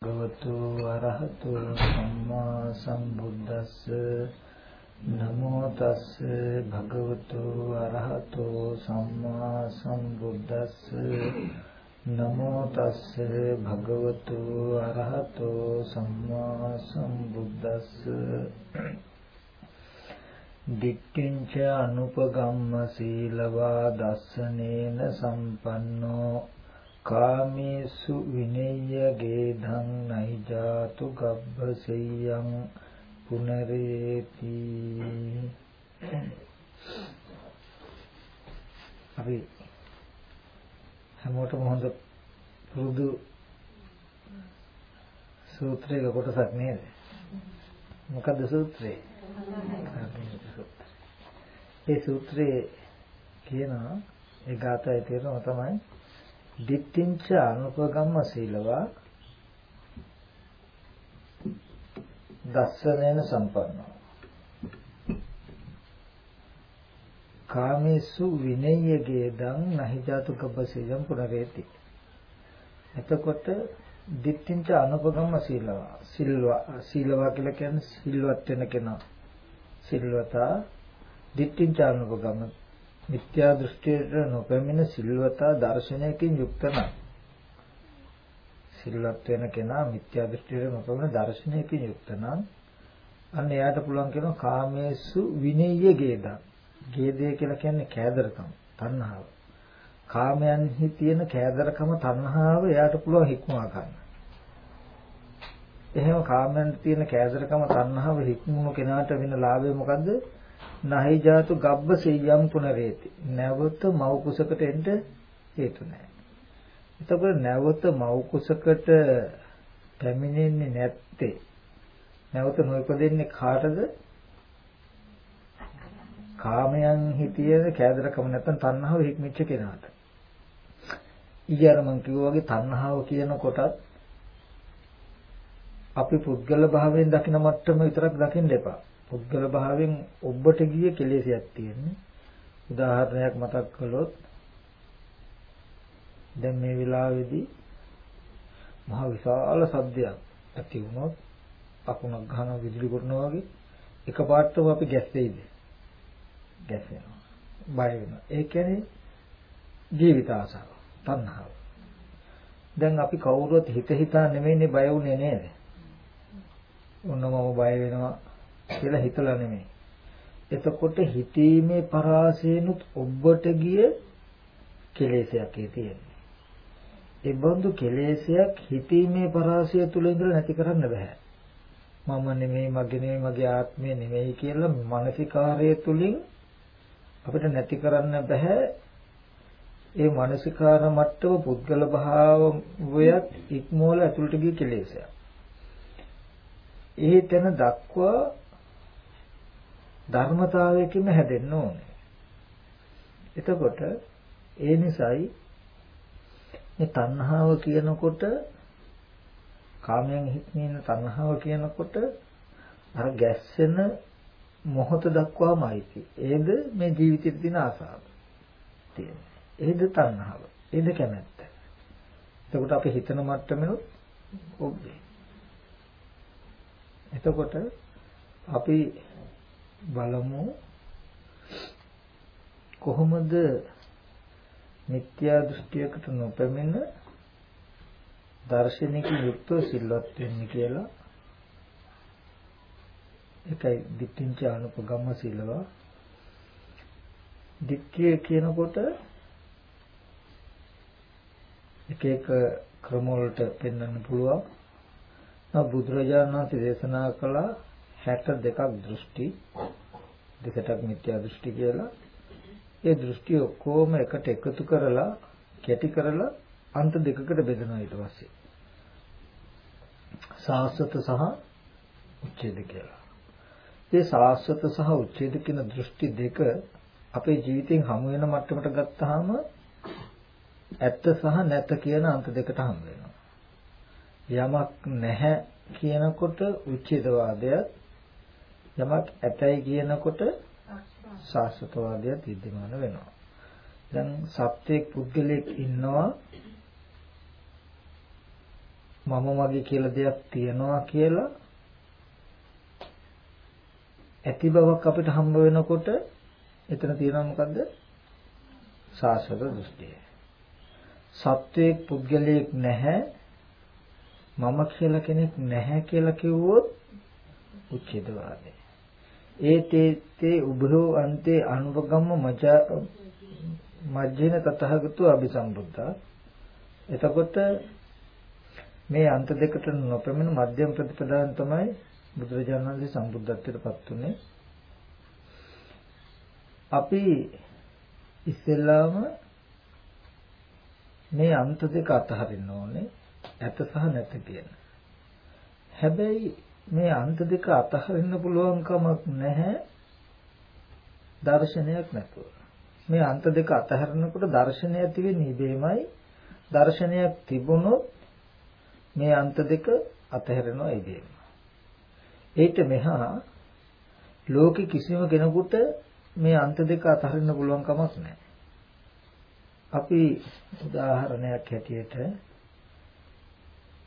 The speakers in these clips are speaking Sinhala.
භගවතු අරහතු සම්මා සම්බුද්දස්ස නමෝ තස්ස භගවතු අරහතු සම්මා සම්බුද්දස්ස නමෝ තස්ස භගවතු අරහතු සම්මා සම්බුද්දස්ස දික්ඛින්ච අනුපගම්ම සීලවා දස්සනේන සම්පන්නෝ කාමේසු විනේය ගේධං නයිජාතු ගබ්බසෙය්‍යං පුනරේති. අපි හැමෝටම හොඳ පුරුදු සූත්‍රයක කොටසක් නේද? මොකද්ද සූත්‍රය? ඒ සූත්‍රයේ කියනවා ඒ ගාථාවේ තියෙනවා තමයි දිට්ඨිංච අනුපගම්ම සීලවා දස්සනේන සම්පන්නෝ කාමේසු විනය්‍යගේ දං නහිජාතු කබ්බසෙයම් පුනරේති. එතකොට දිට්ඨිංච අනුපගම්ම සීලවා සිල්වා සීලවා කියලා කියන්නේ සිල්වත් වෙන කෙනා. සිල්වතා දිට්ඨිංච අනුපගම්ම මිත්‍යා දෘෂ්ටියට නොපැමිණ සිල්වතා දර්ශනයකින් යුක්ත නම් සිල්වත් වෙන කෙනා මිත්‍යා දෘෂ්ටියට නොපැමිණ දර්ශනයකින් යුක්ත නම් අන්න එයාට පුළුවන් කියනවා කාමේසු විනේය ගේදා. ගේදේ කියලා කියන්නේ කෑදරකම, තණ්හාව. කාමයන්හි තියෙන කෑදරකම තණ්හාව එයාට පුළුවන් හික්මවා ගන්න. එහෙම කාමයන්ට තියෙන කෑදරකම තණ්හාව හික්මුණු කෙනාට වෙන ලාභය මොකද්ද? නහි ජාතු ගබ්බ සියම් පුනරේති. නැවත මව් කුසකට එන්න හේතු නැහැ. එතකොට නැවත මව් කුසකට පැමිණෙන්නේ නැත්තේ නැවත නොයිපදෙන්නේ කාටද? කාමයන් හිතියේ කෑදරකම නැත්නම් තණ්හාව හික්මිච්ච කෙනාට. ඊයර මං කිව්වා වගේ තණ්හාව කියන කොටත් අපි පුද්ගල භාවයෙන් දකින මට්ටම විතරක් දකින්න එපා. පුද්ගල භාවයෙන් ඔබට ගිය කෙලෙසයක් තියෙන්නේ. උදාහරණයක් මතක් කළොත් දැන් මේ වෙලාවේදී මහ විශාල සද්දයක් ඇති වුණොත් අකුණක් ගහන විදුලි කොටනවා වගේ එකපාරටම අපි ගැස්සෙයිද? ගැස්සෙනවා. බය වෙනවා. ඒ කියන්නේ ජීවිත ආසාව, තණ්හාව. දැන් අපි කවුරුත් හිත හිතා නෙමෙයිනේ බය වුනේ නේද? ඔන්න මම බය වෙනවා කියලා හිතලා නෙමෙයි. එතකොට හිතීමේ පරාසයෙන්ුත් ඔබට ගිය කෙලෙසයක් තියෙන්නේ. ඒ බඳු කෙලෙසයක් හිතීමේ පරාසය තුල ඉඳලා නැති කරන්න බෑ. මම නෙමෙයි මගේ නෙමෙයි මගේ ආත්මය නෙමෙයි කියලා මානසිකාරය තුලින් අපිට නැති කරන්න බෑ. ඒ මානසිකාර මට්ටම පුද්ගල භාවයත් ඉක්මවල ඇතුළට ගිය කෙලෙසයක්. ඒ තැන දක්වා ධර්මතාවයකින් හැදෙන්න ඕනේ. එතකොට ඒ නිසායි මේ තණ්හාව කියනකොට කාමයන් හික්මීන තණ්හාව කියනකොට අර ගැස්සෙන මොහොත දක්වාමයි ඒද මේ ජීවිතේ තියෙන ආසාව තියෙන්නේ. ඒද තණ්හාව. ඒද කැමැත්ත. එතකොට අපි හිතන මට්ටමෙනුත් ඔබ්බේ. එතකොට අපි බලමු. කොහොමද මිත්‍යා දෘෂ්ටියකට නොපැමිණ දර්ශනික යුක්තව සිල්වත් වෙන්නේ කියලා? ඒකයි දිට්ඨිංච අනුපගම්ම සීලවා. දිට්ඨිය කියනකොට එක එක ක්‍රම වලට පෙන්වන්න පුළුවන්. බුදුරජාණන් වහන්සේ දේශනා කළා 62ක් දෘෂ්ටි දෙකටක් මිත්‍යා දෘෂ්ටි කියලා ඒ දෘෂ්ටි ඔක්කොම එකට එකතු කරලා කැටි කරලා අන්ත දෙකකට බෙදනවා ඊට පස්සේ සාස්වත සහ උච්ඡේද කියලා. මේ සාස්වත සහ උච්ඡේද කියන දෘෂ්ටි දෙක අපේ ජීවිතෙන් හමු වෙන මට්ටමට ගත්තාම ඇත්ත සහ නැත කියන අන්ත දෙකට හම් වෙනවා. යමක් නැහැ කියනකොට උච්ඡේදවාදයත් යමක් ඇතයි කියනකොට සාස්වතවාදය විද්‍යමාන වෙනවා. දැන් සත්‍යයක් පුද්ගලයෙක් ඉන්නවා මම මගේ කියලා දෙයක් තියනවා කියලා ඇති බවක් අපිට හම්බ වෙනකොට එතන තියෙනවා මොකද්ද? සාසව දෘෂ්ටිය. සත්වයේ පුද්ගලයෙක් නැහැ මම කියලා කෙනෙක් නැහැ කියලා කිව්වොත් උච්ඡේදවාදය. ඒ තේ උභෝ අන්තේ අනුපගම්ම මජ මජ්ජින තතහගතු අபிසම්බුද්ධා. එතකොට මේ අන්ත දෙකට නොපෙමෙන මධ්‍යම ප්‍රතිපදාවෙන් තමයි බුදුරජාණන් වහන්සේ සම්බුද්ධත්වයට පත් වුනේ. අපි ඉස්සෙල්ලාම මේ අන්ත දෙක අතහරින්න ඕනේ ඇත සහ නැත කියන. හැබැයි මේ අන්ත දෙක අතහරින්න පුළුවන් කමක් නැහැ දර්ශනයක් නැතුව. මේ අන්ත දෙක අතහරිනකොට දර්ශනය ඇති වෙන්නේ ඉබේමයි. දර්ශනයක් තිබුණොත් මේ අන්ත දෙක අතහැරෙනවා ඉබේම. ඒිට මෙහා ලෝකෙ කිසිම කෙනෙකුට මේ අන්ත දෙක අතහරින්න පුළුවන් කමක් නැහැ. අපි උදාහරණයක් හැටියට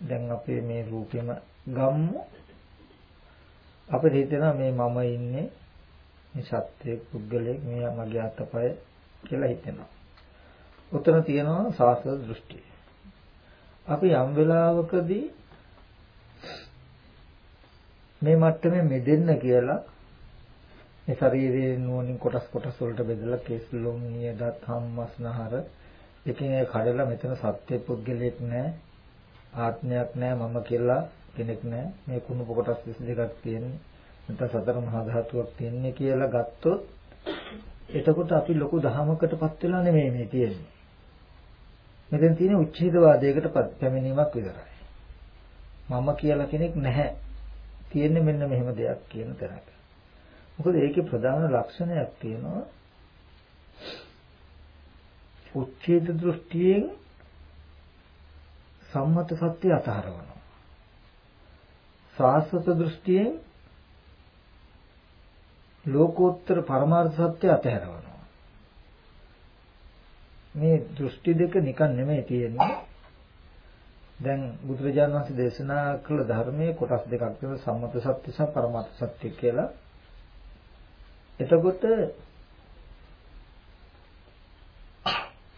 දැන් අපේ මේ රූපෙම ගම්මු අපිට හිතෙනවා මේ මම ඉන්නේ මේ සත්‍යයේ පුද්ගලයෙක් මේ මගේ අතපය කියලා හිතෙනවා. උතන තියෙනවා සාස්ත්‍ර දෘෂ්ටිය. අපි යම් වෙලාවකදී මේ මට්ටමේ මෙදෙන්න කියලා මේ ශරීරයේ නුවණින් කොටස් කොටස් වලට බෙදලා කේස් ලොම් නියදත් හම්මස්නහර එකින් එක කඩලා මෙතන සත්‍ය පුද්ගලයෙක් නැහැ ආත්මයක් නැහැ මම කියලා කෙනෙක් නැහැ මේ කුණු කොටස් 22ක් තියෙන්නේ. නැත්නම් සතර මහා ධාතුවක් තියෙන්නේ කියලා ගත්තොත් එතකොට අපි ලොකු දහමකටපත් වෙලා නෙමෙයි මේ තියෙන්නේ. මෙතන තියෙන උච්ඡේදවාදයකට පැමිණීමක් විතරයි. මම කියලා කෙනෙක් නැහැ. තියෙන්නේ මෙන්න මෙහෙම දෙයක් කියන තැනක. මොකද ඒකේ ප්‍රධාන ලක්ෂණයක් තියෙනවා. උච්ඡේද දෘෂ්ටියෙන් සම්මත සත්‍ය අතහරවනවා. සාස්වත දෘෂ්ටියෙන් ලෝකෝත්තර පරමාර්ථ සත්‍ය අතහැරවනවා. මේ දෘෂ්ටි දෙක නිකන් නෙමෙයි තියෙන්නේ. දැන් බුදුරජාණන් වහන්සේ දේශනා කළ ධර්මයේ කොටස් දෙකක් තියෙනවා සම්මත සත්‍ය සහ පරමාර්ථ සත්‍ය කියලා. එතකොට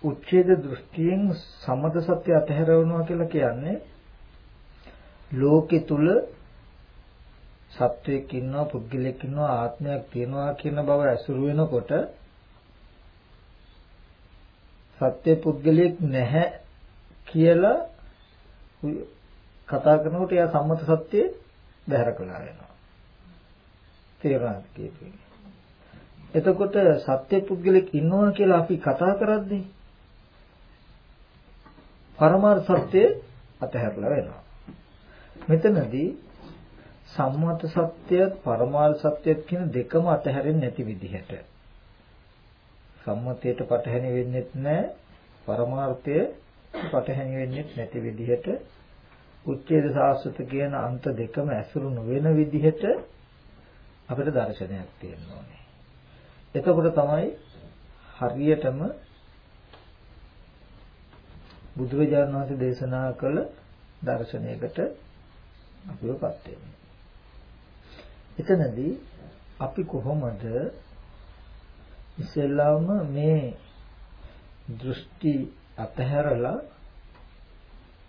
උච්ඡේද දෘෂ්ටියෙන් සමද සත්‍ය අතහැරවනවා කියලා කියන්නේ ලෝකෙ තුල සත්වයක් ඉන්නවා පුද්ගලයෙක් ඉන්නවා ආත්මයක් තියෙනවා කියන බව ඇසුරු වෙනකොට සත්‍ය පුද්ගලයෙක් නැහැ කියලා කතා කරනකොට එයා සම්මත සත්‍ය බැහැර කළා වෙනවා තේරුණාද කියන්නේ එතකොට සත්‍ය පුද්ගලෙක් ඉන්නවා කියලා අපි කතා කරද්දී පරමාර්ථ සත්‍ය අතහැරලා වෙනවා. මෙතනදී සම්මත සත්‍යයත් පරමාර්ථ සත්‍යයත් කියන දෙකම අතහැරෙන්නේ නැති විදිහට සම්මතයට පටහැනි වෙන්නේ නැහැ පරමාර්ථය පටහැනි වෙන්නේ නැති විදිහට උච්ඡේද සාස්වත කියන අන්ත දෙකම ඇසුරු නොවන විදිහට අපිට දර්ශනයක් තියෙන්න ඕනේ. එතකොට තමයි හරියටම බුදුරජාණන් වහන්සේ දේශනා කළ දර්ශනයකට අපිවපත් වෙන්නේ. එතනදී අපි කොහොමද ඉස්සෙල්ලාම මේ දෘෂ්ටි අතහැරලා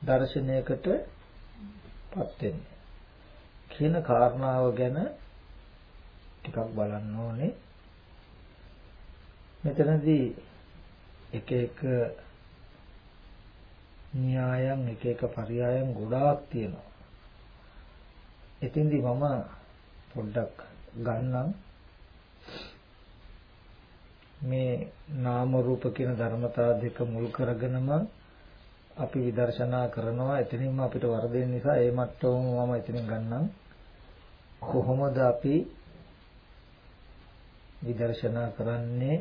දර්ශනයකටපත් වෙන්නේ කියන කාරණාව ගැන ටිකක් බලන්න ඕනේ. මෙතනදී එක එක න්‍යායන් එක එක පරයයන් ගොඩාක් තියෙනවා. එතින්දි මම පොඩ්ඩක් ගන්නම්. මේ නාම රූප කියන ධර්මතා දෙක මුල් කරගෙනම අපි විදර්ශනා කරනවා. එතනින්ම අපිට වරදින නිසා ඒ මට්ටමම මම එතනින් ගන්නම්. කොහොමද අපි විදර්ශනා කරන්නේ?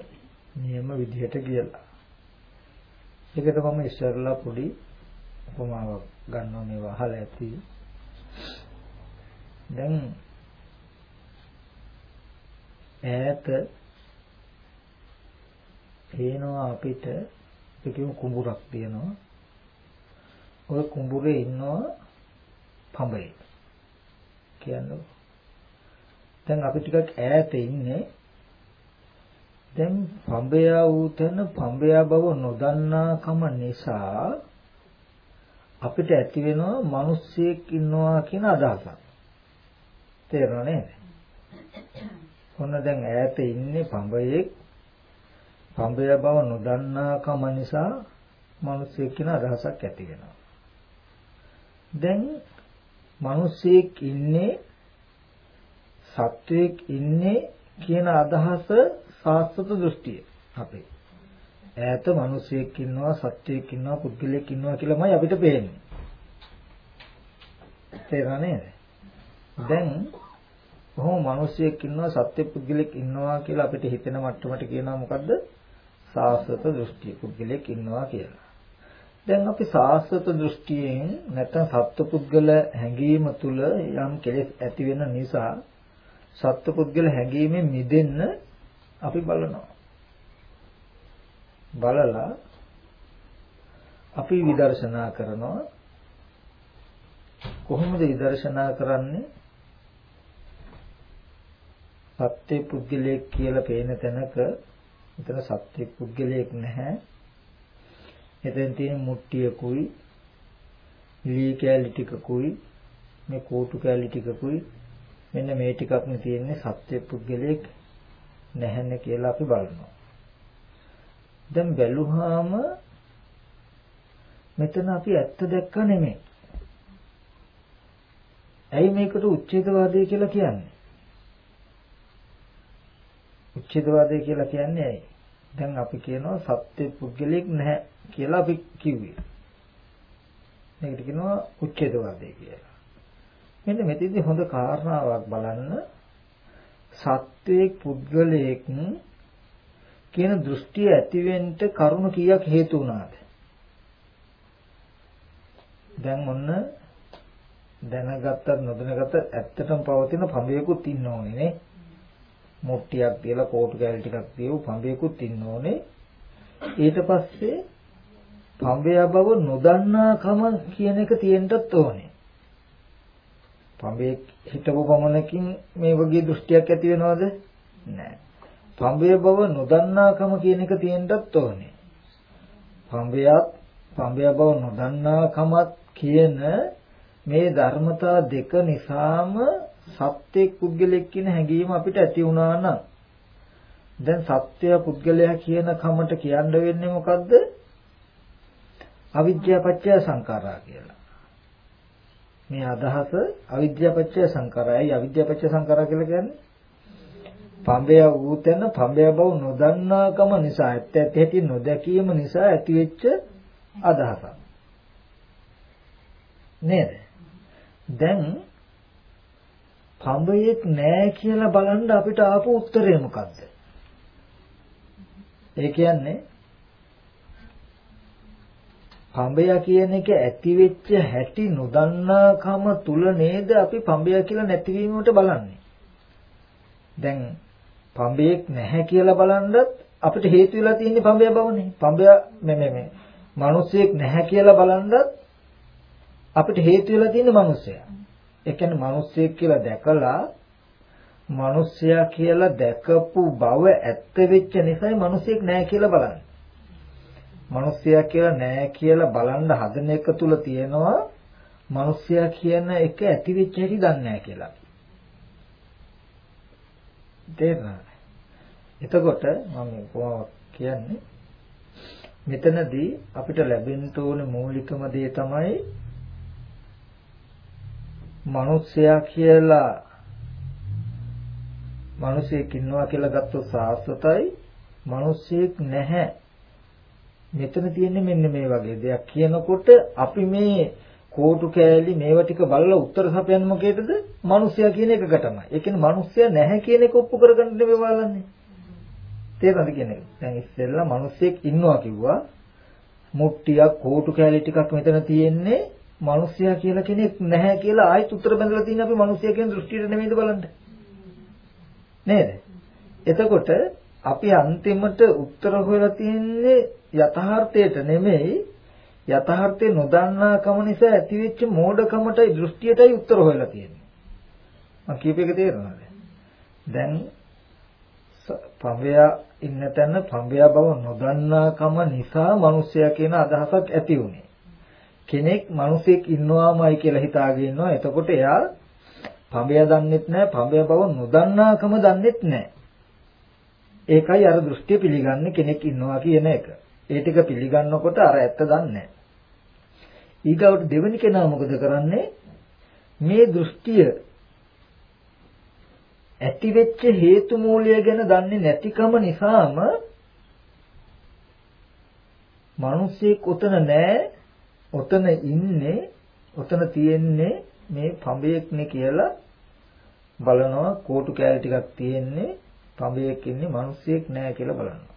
නියම විදිහට කියලා. ඒකට මම ඉස්සරලා පොඩි උපමාවක් ගන්නවා. මේව අහලා ඇති. දැන් ඈත පේනවා අපිට පිටිම කුඹුරක් තියෙනවා. ওই කුඹුරේ ඉන්නවා පඹය. කියන්නේ දැන් අපි ටිකක් ඈත ඉන්නේ දැන් පඹයා වූ තැන පඹයා බව නොදන්නාකම නිසා අපිට ඇති වෙනවා මිනිස්සෙක් ඉන්නවා කියන අදහසක්. තේරෙනව නේද? ඔන්න දැන් ඈත ඉන්නේ පඹයෙක් පඹය බව නොදන්නාකම නිසා මිනිස්සෙක් කියන අදහසක් ඇති වෙනවා. දැන් මිනිස්සෙක් ඉන්නේ සත්වයක් ඉන්නේ කියන අදහස සාස්වත දෘෂ්ටිය අපේ. ඈත මිනිසෙක් ඉන්නවා සත්වයක් ඉන්නවා පුද්ගලයෙක් ඉන්නවා කියලාමයි අපිට පේන්නේ. තේරෙනවද? දැන් කොහොම මිනිසෙක් ඉන්නවා සත්‍ය පුද්ගලයෙක් ඉන්නවා කියලා අපිට හිතෙන මට්ටමට කියනවා මොකද්ද? සාස්වත දෘෂ්ටිය පුද්ගලයෙක් ඉන්නවා කියලා. දැන් අපි සාස්වත දෘෂ්ටියෙන් නැත්නම් සත්පුද්ගල හැඟීම තුල යම් කෙලෙස් ඇති වෙන නිසා සත්පුද්ගල හැඟීමෙන් මිදෙන්න අපි බලනවා. බලලා අපි විදර්ශනා කරනවා කොහොමද විදර්ශනා කරන්නේ සත්‍ය පුද්ගලයෙක් කියලා පේන තැනක එතන සත්‍ය පුද්ගලයෙක් නැහැ එතෙන් තියෙන මුට්ටියකුයි ලී කෑලි ටිකකුයි මේ කෝටු කෑලි ටිකකුයි මෙන්න මේ ටිකක් නේ තියෙන්නේ සත්‍ය පුද්ගලයෙක් නැහැනේ කියලා අපි බලනවා. දැන් බැලුවාම මෙතන අපි ඇත්ත දැක්ක නෙමෙයි. ඇයි මේකට උච්ඡේදවාදය කියලා කියන්නේ? උච්ඡේදවාදය කියලා කියන්නේ ඇයි? දැන් අපි කියනවා සත්‍ය පුද්ගලෙක් නැහැ කියලා අපි කිව්වේ. මේකට කියනවා උච්ඡේදවාදය කියලා. මෙන්න මෙතෙන්දී හොඳ කාරණාවක් බලන්න සත්වයේ පුද්ගලයෙක් කියන දෘෂ්ටිය ඇතිවෙන්න කරුණු කීයක් හේතු වුණාද? දැන් ඔන්න දැනගත්තත් නොදැනගත්තත් ඇත්තටම පවතින පඹයකුත් ඉන්න ඕනේ නේ. මුට්ටියක් තියලා කෝටු කෑලි ටිකක් තියව පඹයකුත් ඉන්න ඕනේ. ඊට පස්සේ පඹය බව නොදන්නාකම කියන එක තියෙන්නත් ඕනේ. පඹේ හිටපු පමණකින් මේ වගේ දෘෂ්ටියක් ඇති වෙනවද? නැහැ. පඹේ බව නොදන්නාකම කියන එක තියෙන්නත් ඕනේ. පඹයත් පඹය බව නොදන්නාකමත් කියන මේ ධර්මතා දෙක නිසාම සත්‍ය පුද්ගලෙක් කියන හැඟීම අපිට ඇති වුණා නම් දැන් සත්‍ය පුද්ගලයා කියන කමට කියන්න වෙන්නේ මොකද්ද? අවිද්‍යාව පත්‍ය සංඛාරා කියලා. මේ අදහස අවිද්‍යාපච්චය සංකාරයයි අවිද්‍යාපච්චය සංකාරය කියලා කියන්නේ පඹය වූ තැන පඹය බව නොදන්නාකම නිසා ඇත්ත ඇත්ත ඇති නොදැකීම නිසා ඇතිවෙච්ච අදහසක් නේද දැන් පඹයෙක් නෑ කියලා බලන්න අපිට ආපු උත්තරය මොකද්ද ඒ කියන්නේ පඹය කියන එක ඇති වෙච්ච හැටි නොදන්නාකම තුල නේද අපි පඹය කියලා නැතිවීමට බලන්නේ. දැන් පඹයක් නැහැ කියලා බලනවත් අපිට හේතු වෙලා තියෙන්නේ පඹය බවනේ. පඹය මේ මේ මේ මිනිස්සෙක් නැහැ කියලා බලනවත් අපිට හේතු වෙලා තියෙන්නේ මිනිස්සයා. ඒ කියන්නේ මිනිස්සෙක් කියලා දැකලා මිනිස්සයා කියලා දැකපු බව ඇත්ත වෙච්ච නිසායි මිනිස්සෙක් නැහැ කියලා බලන්නේ. මිනිස්සයා කියලා නෑ කියලා බලන්න හදන එක තුල තියෙනවා මිනිස්සයා කියන එක ඇති වෙච්ච හැටි දන්නේ නෑ කියලා. තේරෙනවද? එතකොට මම කොහොමද කියන්නේ මෙතනදී අපිට ලැබෙන්න ඕන මූලිකම දේ තමයි මිනිස්සයා කියලා මිනිසෙක් ඉන්නවා කියලා ගත්තොත් සාස්වතයි මිනිසෙක් නැහැ මෙතන තියෙන්නේ මෙන්න මේ වගේ දෙයක් කියනකොට අපි මේ කෝටු කෑලි මේවා ටික බලලා උත්තර සපයන්න මොකේදද? මිනිස්සයා කියන එකකටමයි. ඒ කියන්නේ මිනිස්සයා නැහැ කියන එක ඔප්පු කරගන්න නෙමෙයි බලන්නේ. තේරෙනවද කියන්නේ? දැන් ඉස්සෙල්ලා මිනිස්සෙක් ඉන්නවා කිව්වා. මුට්ටියක් කෝටු කෑලි ටිකක් මෙතන තියෙන්නේ මිනිස්සයා කියලා කෙනෙක් නැහැ කියලා ආයෙත් උත්තර බඳලා තියෙන අපි මිනිස්සයා කියන දෘෂ්ටියට නෙමෙයිද බලන්නේ. නේද? එතකොට අපි අන්තිමට උත්තර හොයලා තියෙන්නේ යථාර්ථයට නෙමෙයි යථාර්ථය නොදන්නාකම නිසා ඇතිවෙච්ච මෝඩකමටයි දෘෂ්ටියටයි උත්තර හොයලා තියෙන්නේ. මම කියප එක තේරෙනවද? දැන් පඹයා ඉන්න තැන පඹයා බව නොදන්නාකම නිසා මිනිසයා කියන අදහසක් ඇති වුනේ. කෙනෙක් මිනිසෙක් ඉන්නවාමයි කියලා හිතාගෙන ඉන්නවා. එතකොට එයා පඹයා දන්නෙත් නැහැ, පඹයා බව නොදන්නාකම දන්නෙත් නැහැ. ඒකයි අර දෘෂ්ටිය පිළිගන්නේ කෙනෙක් ඉන්නවා කියන එක. ඒ ටික පිළිගන්නකොට අර ඇත්ත දන්නේ ඊගවට දෙවෙනි කෙනා මොකද කරන්නේ? මේ දෘෂ්ටිය ඇති වෙච්ච හේතු මූලය ගැන දන්නේ නැතිකම නිසාම මිනිස්සෙක් උතන නැහැ උතන ඉන්නේ උතන තියෙන්නේ මේ පඹයෙක්නේ කියලා බලනවා කෝටු කෑලි ටිකක් තියෙන්නේ පඹයෙක් ඉන්නේ මිනිස්සෙක් නැහැ කියලා බලනවා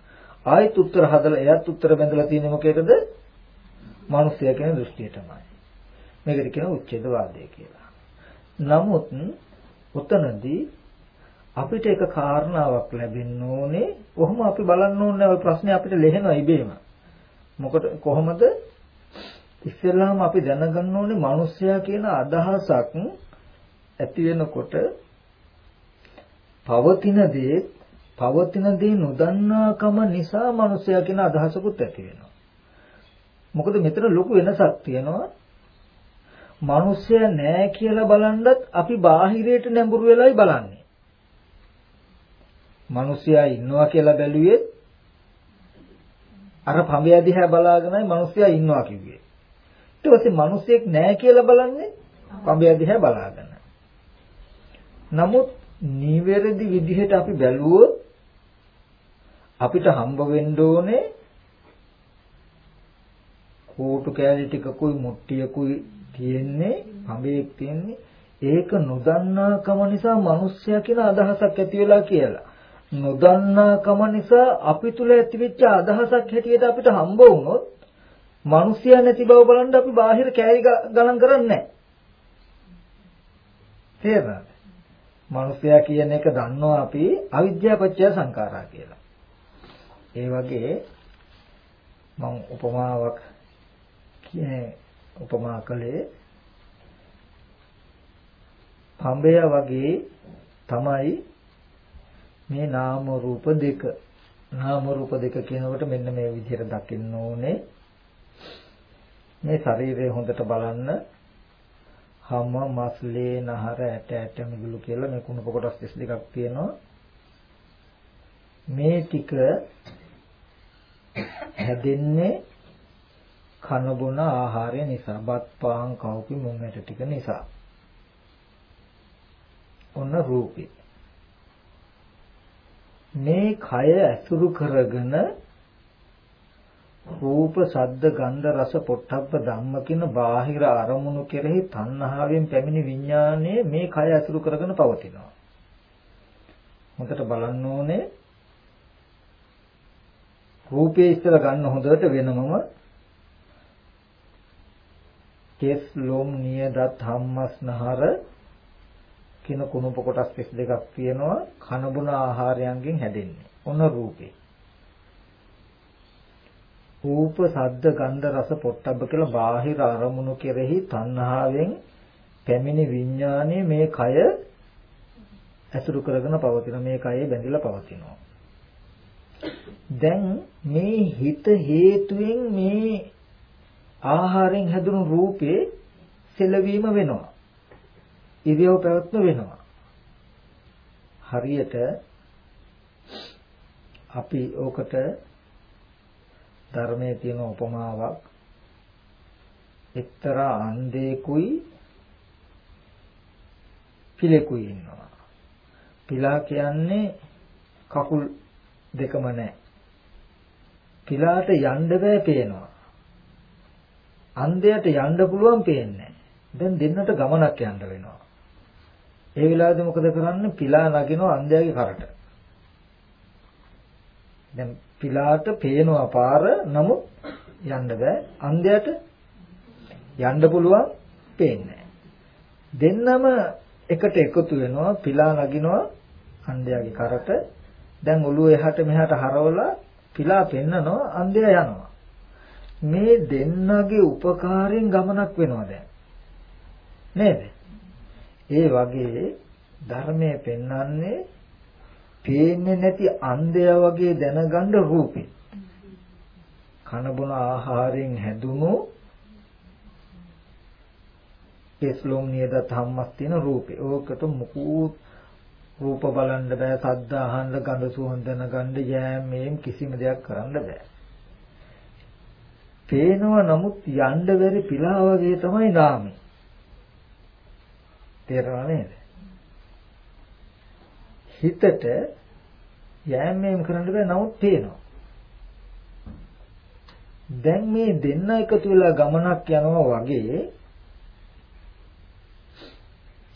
ආයෙත් උත්තර හදලා එයත් උත්තර බැඳලා තියෙන්නේ මොකේද මිනිස්සයා කියන දෘෂ්ටිය තමයි මේකට කියන උච්ඡේදවාදය කියලා නමුත් උතනදී අපිට එක කාරණාවක් ලැබෙන්න ඕනේ. කොහොම අපි බලන්න ඕනේ ওই ප්‍රශ්නේ අපිට ලෙහෙනවා ඉබේම. මොකද කොහොමද? ඉස්සෙල්ලාම අපි දැනගන්න ඕනේ මිනිස්සයා කියන අදහසක් ඇති වෙනකොට පවතින දේ පවතින දේ නොදන්නාකම නිසා මිනිස්සයා කියන අදහසකුත් ඇති වෙනවා. මොකද මෙතන ලොකු වෙනසක් තියෙනවා. මිනිස්සයා නෑ කියලා බලනවත් අපි බාහිරයට නැඹුරු වෙලයි බලන්නේ. මිනිසයා ඉන්නවා කියලා බැලුවේ අර පඹය දිහා බලාගෙනයි මිනිසයා ඉන්නවා කිව්වේ. ඊට පස්සේ මිනිසෙක් නැහැ කියලා බලන්නේ පඹය දිහා බලාගෙන. නමුත් නිවැරදි විදිහට අපි බැලුවොත් අපිට හම්බ වෙන්න ඕනේ කෝටු කෑලි ටිකකුයි මුට්ටියකුයි තියෙන්නේ පඹයක් තියෙන්නේ ඒක නොදන්නාකම නිසා මිනිස්සයා කියන අදහසක් ඇති වෙලා කියලා. නොදන්නාකම නිසා අපි තුල ඇතිවෙච්ච අදහසක් හැටියට අපිට හම්බ වුණොත් මිනිසියා නැති බව බලන්න අපි බාහිර කෑලි ගණන් කරන්නේ නැහැ. තේරුණාද? මිනිසයා කියන එක දන්නවා අපි අවිද්‍යාව පත්‍ය සංඛාරා කියලා. ඒ වගේ මම උපමාවක් කියන්නේ උපමා කළේ පඹය වගේ තමයි මේ නාම රූප දෙක නාම රූප දෙක කියනකොට මෙන්න මේ විදිහට දකින්න ඕනේ මේ ශරීරය හොඳට බලන්න. හම මස්ලේ නහර ඇට ඇට මිදුළු කියලා මේ කුණප කොටස් 32ක් තියෙනවා. මේ ටික හැදෙන්නේ කන බොන ආහාරය නිසා බත් පාන් කව්පි මුං ඇට ටික නිසා. ඔන්න රූපේ. මේ කය ඇසුරු කරගෙන රූප, ශබ්ද, ගන්ධ, රස, පොට්ටබ්බ ධම්ම කියන බාහිර අරමුණු කෙරෙහි තණ්හාවෙන් පැමිණි විඥානයේ මේ කය ඇසුරු කරගෙන පවතිනවා. හොඳට බලන්න ඕනේ රූපේ ඉස්සර ගන්න හොඳට වෙනමම කෙස් ලොම් නියදත් හම්මස් නහර කියන කුණුප කොටස් 32ක් තියෙනවා කන බොන ආහාරයන්ගෙන් හැදෙන්නේ. ඔන්න රූපේ. රූප, සද්ද, ගන්ධ, රස, පොට්ටබ්බ කියලා බාහිර අරමුණු කෙරෙහි තණ්හාවෙන් පැමිණි විඥානයේ මේ කය ඇසුරු කරගෙන පවතින මේ කයේ බැඳිලා පවතිනවා. දැන් මේ හිත හේතුවෙන් මේ ආහාරයෙන් හැදුණු රූපේ සෙලවීම වෙනවා. ඉරියව් පැවැත්ම වෙනවා. හරියට අපි ඕකට ධර්මයේ තියෙන උපමාවක් එක්තරා අන්ධේකුයි පිලෙකුයි ඉන්නවා. පිලා කියන්නේ කකුල් දෙකම නැහැ. පිලාට යන්න බෑ පේනවා. අන්ධයට යන්න පුළුවන් පේන්නේ දැන් දෙන්නට ගමනක් යන්න වෙනවා. ඒ වෙලාවේදී මොකද කරන්නේ? පිලා නගිනවා අන්ධයාගේ කරට. දැන් පිලාට පේනවා පාර නමුත් යන්න බෑ. අන්ධයාට යන්න පුළුවන් පේන්නේ දෙන්නම එකට එකතු වෙනවා පිලා නගිනවා අන්ධයාගේ කරට. දැන් ඔළුව එහාට මෙහාට හරවලා පිලා පෙන්නනවා අන්ධයා යනවා. මේ දෙන්නගේ උපකාරයෙන් ගමනක් වෙනවා දැන්. නේද? ඒ වගේ ධර්මයේ පෙන්වන්නේ පේන්නේ නැති අන්ධයා වගේ දැනගන්න රූපේ. කන බොන ආහාරයෙන් හැදුණු කෙස්ලොම් නියද ධම්මස් තියෙන රූපේ. ඕකට මුකුත් රූප බලන්න බෑ, සද්ද අහන්න, ගඳ සුවඳ දැනගන්න යෑම මේම් කිසිම දෙයක් කරන්න බෑ. පේනවා නමුත් යන්න බැරි පිලා වගේ තමයි නාමය. තේරෙනව නේද? හිතට යෑම මේම් කරන්න බෑ නමුත් පේනවා. දැන් මේ දෙන්න එකතු වෙලා ගමනක් යනවා වගේ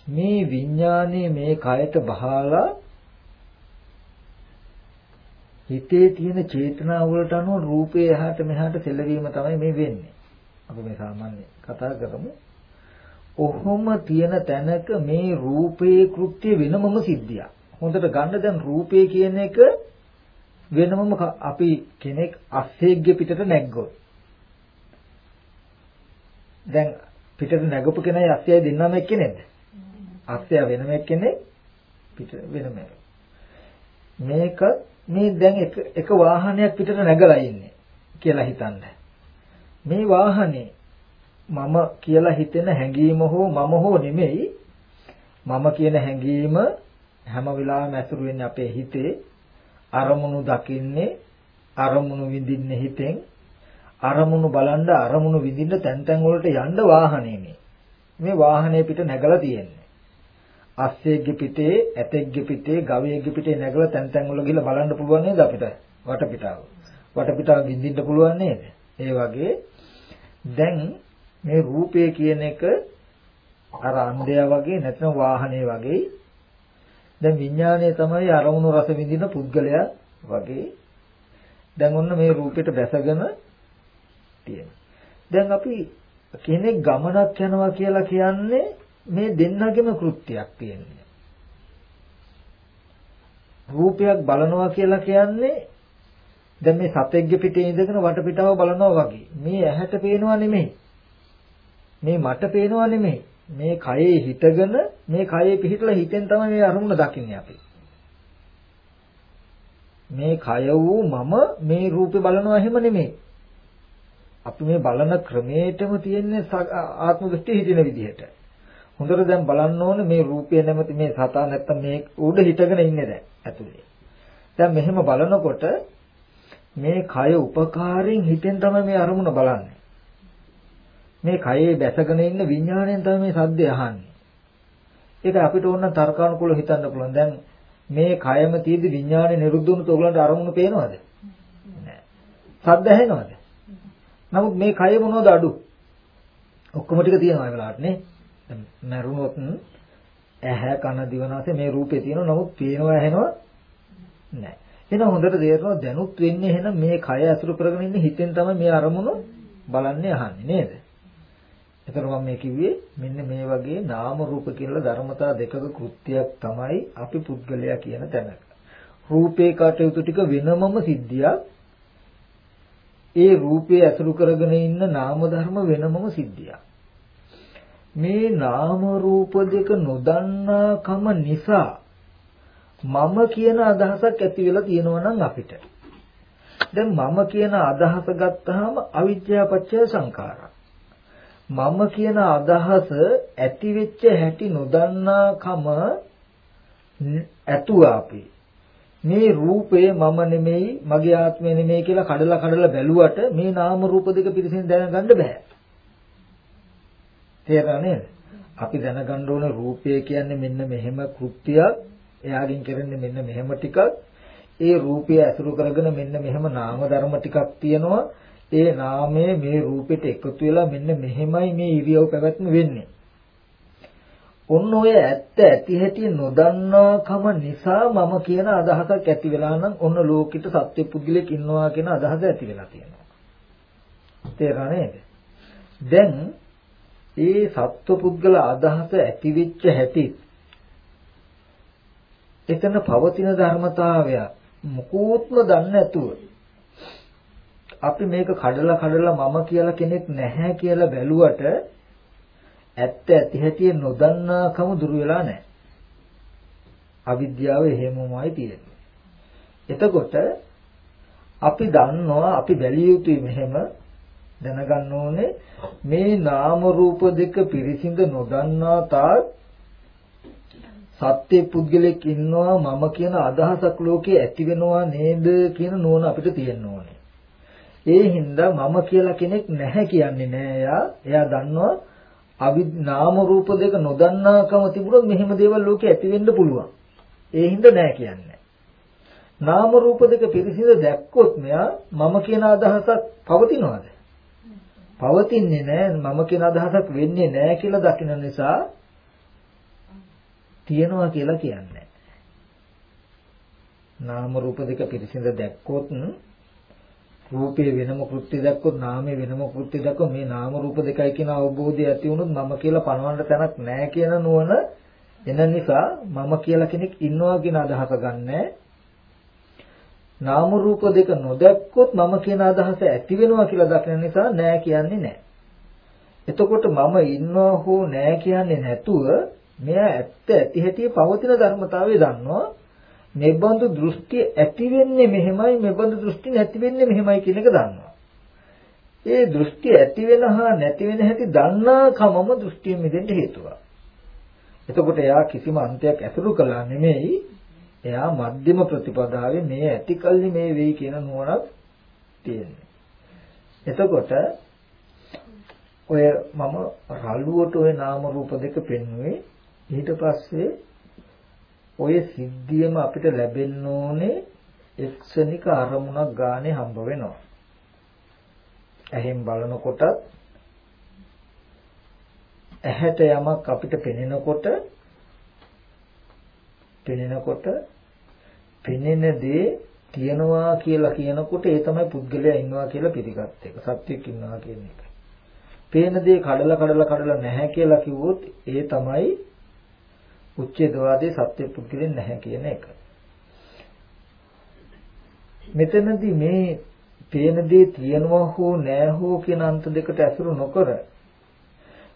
මේ විඥානයේ මේ කයට බහලා හිතේ තියෙන චේතනා වලට අනුව රූපේ එහාට මෙහාට සෙලවීම තමයි මේ වෙන්නේ. අපි මේ සාමාන්‍ය කතා කරමු. ඔහොම තියෙන තැනක මේ රූපේ කෘත්‍ය වෙනමම සිද්ධියක්. හොඳට ගන්න දැන් රූපේ කියන එක වෙනමම අපි කෙනෙක් අස්සෙක්ගේ පිටට නැග්ගොත්. දැන් පිටට නැගපු කෙනයි අස්සයයි දෙන්නම එක්කෙනෙක්ද අස්සය වෙනම එක්කෙනෙක් පිට වෙනම මේක මේ දැන් එක එක වාහනයක් පිටට නැගලා ඉන්නේ කියලා හිතන්න. මේ වාහනේ මම කියලා හිතෙන හැඟීම හෝ මම හෝ නෙමෙයි. මම කියන හැඟීම හැම වෙලාවෙම ඇසුරු වෙන්නේ අපේ හිතේ අරමුණු දකින්නේ අරමුණු විඳින්නේ හිතෙන්. අරමුණු බලන්න අරමුණු විඳින්න තැන් තැන් වලට යන්න වාහනේ මේ. මේ වාහනේ පිට නැගලා තියෙන්නේ. අස්සෙක්ගේ පිටේ ඇතෙක්ගේ පිටේ ගවයෙක්ගේ පිටේ නැගලා තැන් තැන් වල ගිහලා බලන්න පුළුවන් නේද අපිට? වටපිටාව. වටපිටාව විඳින්න පුළුවන් නේද? ඒ වගේ දැන් මේ රූපය කියන එක අර අන්ධයා වගේ නැත්නම් වාහනේ වගේ දැන් විඥානය තමයි අරමුණු රස විඳින පුද්ගලයා වගේ. දැන් ඔන්න මේ රූපෙට බැසගෙන තියෙනවා. දැන් අපි කෙනෙක් ගමනක් යනවා කියලා කියන්නේ මේ දෙන්නගෙම කෘත්‍යයක් තියෙන්නේ. රූපයක් බලනවා කියලා කියන්නේ දැන් මේ සතෙක්ගේ පිටේ ඉඳගෙන වටපිටාව බලනවා වගේ. මේ ඇහැට පේනවා නෙමෙයි. මේ මට පේනවා නෙමෙයි. මේ කයේ හිටගෙන මේ කයේ පිහිටලා හිතෙන් තමයි මේ අරමුණ දකින්නේ අපි. මේ කය වූ මම මේ රූපේ බලනවා එහෙම නෙමෙයි. අපි මේ බලන ක්‍රමයටම තියෙන්නේ ආත්ම දෘෂ්ටි හිතෙන විදිහට. හොඳට දැන් බලන්න ඕනේ මේ රූපය නැමැති මේ සතා නැත්තම් මේ උඩ හිටගෙන ඉන්නේ දැන් ඇතුලේ. දැන් මෙහෙම බලනකොට මේ කය උපකාරයෙන් හිතෙන් තමයි මේ අරමුණ බලන්නේ. මේ කයේ බැසගෙන ඉන්න විඥාණයෙන් තමයි මේ සද්දය අහන්නේ. ඒක අපිට ඕන තර්කානුකූලව හිතන්න පුළුවන්. දැන් මේ කයම තියෙදි විඥාණය නිරුද්ධ වුණොත් ඔයගලන්ට අරමුණු පේනවද? නෑ. සද්ද ඇහෙනවද? නමුත් මේ කය මොනවද අඩු? ඔක්කොම ටික තියෙනවා ඒ වෙලාවට නේ. මරුණොත් ඇහැ කන දිවනාසය මේ රූපේ තියෙනවා නමුත් පේනවා ඇහෙනවා නෑ. එහෙනම් හොඳට තේරෙනවා දැනුත් වෙන්නේ එහෙනම් මේ කය අසුරු කරගෙන ඉන්න හිතෙන් තමයි මේ අරමුණු බලන්නේ අහන්නේ නේද? එතකොට මම මේ කිව්වේ මෙන්න මේ වගේ නාම රූප කියලා ධර්මතා දෙකක කෘත්‍යයක් තමයි අපි පුද්ගලයා කියන තැනක. රූපේ කටයුතු ටික වෙනමම සිද්ධියක්. ඒ රූපේ ඇසුරු කරගෙන ඉන්න නාම ධර්ම වෙනමම සිද්ධියක්. මේ නාම රූප දෙක නොදන්නාකම නිසා මම කියන අදහසක් ඇති වෙලා තියෙනවා නම් අපිට. දැන් මම කියන අදහස ගත්තාම අවිද්‍යාව පත්‍ය සංඛාරා. මම කියන අදහස ඇති වෙච්ච හැටි නොදන්නාකම ඇතුව අපි. මේ රූපය මම නෙමෙයි මගේ ආත්මය නෙමෙයි කියලා කඩලා කඩලා බැලුවට මේ නාම රූප දෙක පිරිසින් දැනගන්න බෑ. තේරෙනව නේද? අපි දැනගන්න ඕන රූපය කියන්නේ මෙන්න මෙහෙම කෘත්‍යයක්. එයාගෙන් කරන්නේ මෙන්න මෙහෙම ටිකක්. ඒ රූපය ඇසුරු කරගෙන මෙන්න මෙහෙම නාම ධර්ම ටිකක් තියෙනවා. ඒ නාමය මේ රූපෙට එකතු වෙලා මෙන්න මෙහෙමයි මේ ඉරියව් පැවැත්ම වෙන්නේ. ඔන්න ඔය ඇත්ත ඇති හැටි නොදන්නාකම නිසා මම කියන අදහසක් ඇති වෙලා නම් ඔන්න ලෝකෙට සත්‍ය පුද්ගලෙක් ඉන්නවා කියන අදහස ඇති වෙලා තියෙනවා. තේරුණා නේද? දැන් ඒ සත්ව පුද්ගල අදහස ඇති වෙච්ච හැටි එතන පවතින ධර්මතාවය මොකෝත්ම දන්නේ නැතුව අපි මේක කඩලා කඩලා මම කියලා කෙනෙක් නැහැ කියලා බැලුවට ඇත්ත ඇති හැටි නොදන්නාකම දුර වෙලා නැහැ. අවිද්‍යාව එහෙමමයි තියෙන්නේ. එතකොට අපි දන්නවා අපි බැලිය යුතුයි මෙහෙම දැනගන්න ඕනේ මේ නාම රූප දෙක පිරිසිඳ නොදන්නා තාක් සත්‍ය පුද්ගලෙක් ඉන්නවා මම කියන අදහසක් ලෝකේ ඇති වෙනවා නේද කියන නුවණ අපිට තියෙන්න ඕනේ. ඒ හින්දා මම කියලා කෙනෙක් නැහැ කියන්නේ නෑ එයා. එයා දන්නවා අවි නාම රූප දෙක නොදන්නාකම තිබුණොත් මෙහෙම දේවල් ලෝකේ ඇති වෙන්න පුළුවන්. ඒ හින්දා නෑ කියන්නේ. නාම රූප දෙක පිරිසිදු දැක්කොත් මෙයා මම කියන අදහසක් පවතිනවද? පවතින්නේ නැහැ මම කියන අදහසක් වෙන්නේ නැහැ කියලා දකින නිසා තියනවා කියලා කියන්නේ නාම රූප දෙක පිරිසිඳ දැක්කොත් රූපේ වෙනම කෘත්‍ය දැක්කොත් නාමයේ වෙනම කෘත්‍ය දැක්කොත් මේ නාම රූප දෙකයි කියන අවබෝධය ඇති වුණොත් මම කියලා පණවන්න තැනක් නැහැ කියන නුවණ එන නිසා මම කියලා කෙනෙක් ඉන්නවා කියන අදහස ගන්නෑ නාම රූප දෙක නොදැක්කොත් මම කියන අදහස ඇති වෙනවා කියලා දකින නිසා නෑ කියන්නේ නෑ. එතකොට මම ඉන්නවා හෝ නෑ කියන්නේ නැතුව මෙයා ඇත්ත ඇති හැටි පවතින ධර්මතාවය දන්නවා. මෙබඳු දෘෂ්ටි ඇති වෙන්නේ මෙහෙමයි මෙබඳු දෘෂ්ටි නැති වෙන්නේ මෙහෙමයි කියන එක දන්නවා. ඒ දෘෂ්ටි ඇති වෙන හා නැති වෙන හැටි දන්නා කමම දෘෂ්ටියෙන් මිදෙන්න හේතුවක්. එතකොට එයා කිසිම අන්තයක් ඇසුරු කළා නෙමෙයි එයා මධ්‍යම ප්‍රතිපදාවේ මේ ඇතිකල්ලි මේ වෙයි කියන නුවණක් තියෙනවා. එතකොට ඔය මම රළුවට ඔය නාම රූප දෙක පෙන්වුවේ ඊට පස්සේ ඔය සිද්ධියම අපිට ලැබෙන්න ඕනේ එක්සනික අරමුණක් ගානේ හම්බ වෙනවා. ඇහෙන් බලනකොට ඇහැට යමක් අපිට පෙනෙනකොට පෙනෙනකොට පෙනෙන දේ තියනවා කියලා කියනකොට ඒ තමයි පුද්ගලයා ඉන්නවා කියලා පිළිගත් එක. සත්‍යයක් ඉන්නවා කියන එක. පේන දේ කඩලා කඩලා කඩලා නැහැ කියලා කිව්වොත් ඒ තමයි උච්ඡේදවාදී සත්‍ය පුද්ගලෙන් නැහැ කියන එක. මෙතනදී මේ පේන දේ තියනවා හෝ නැහැ හෝ කියන අන්ත දෙකට ඇසුරු නොකර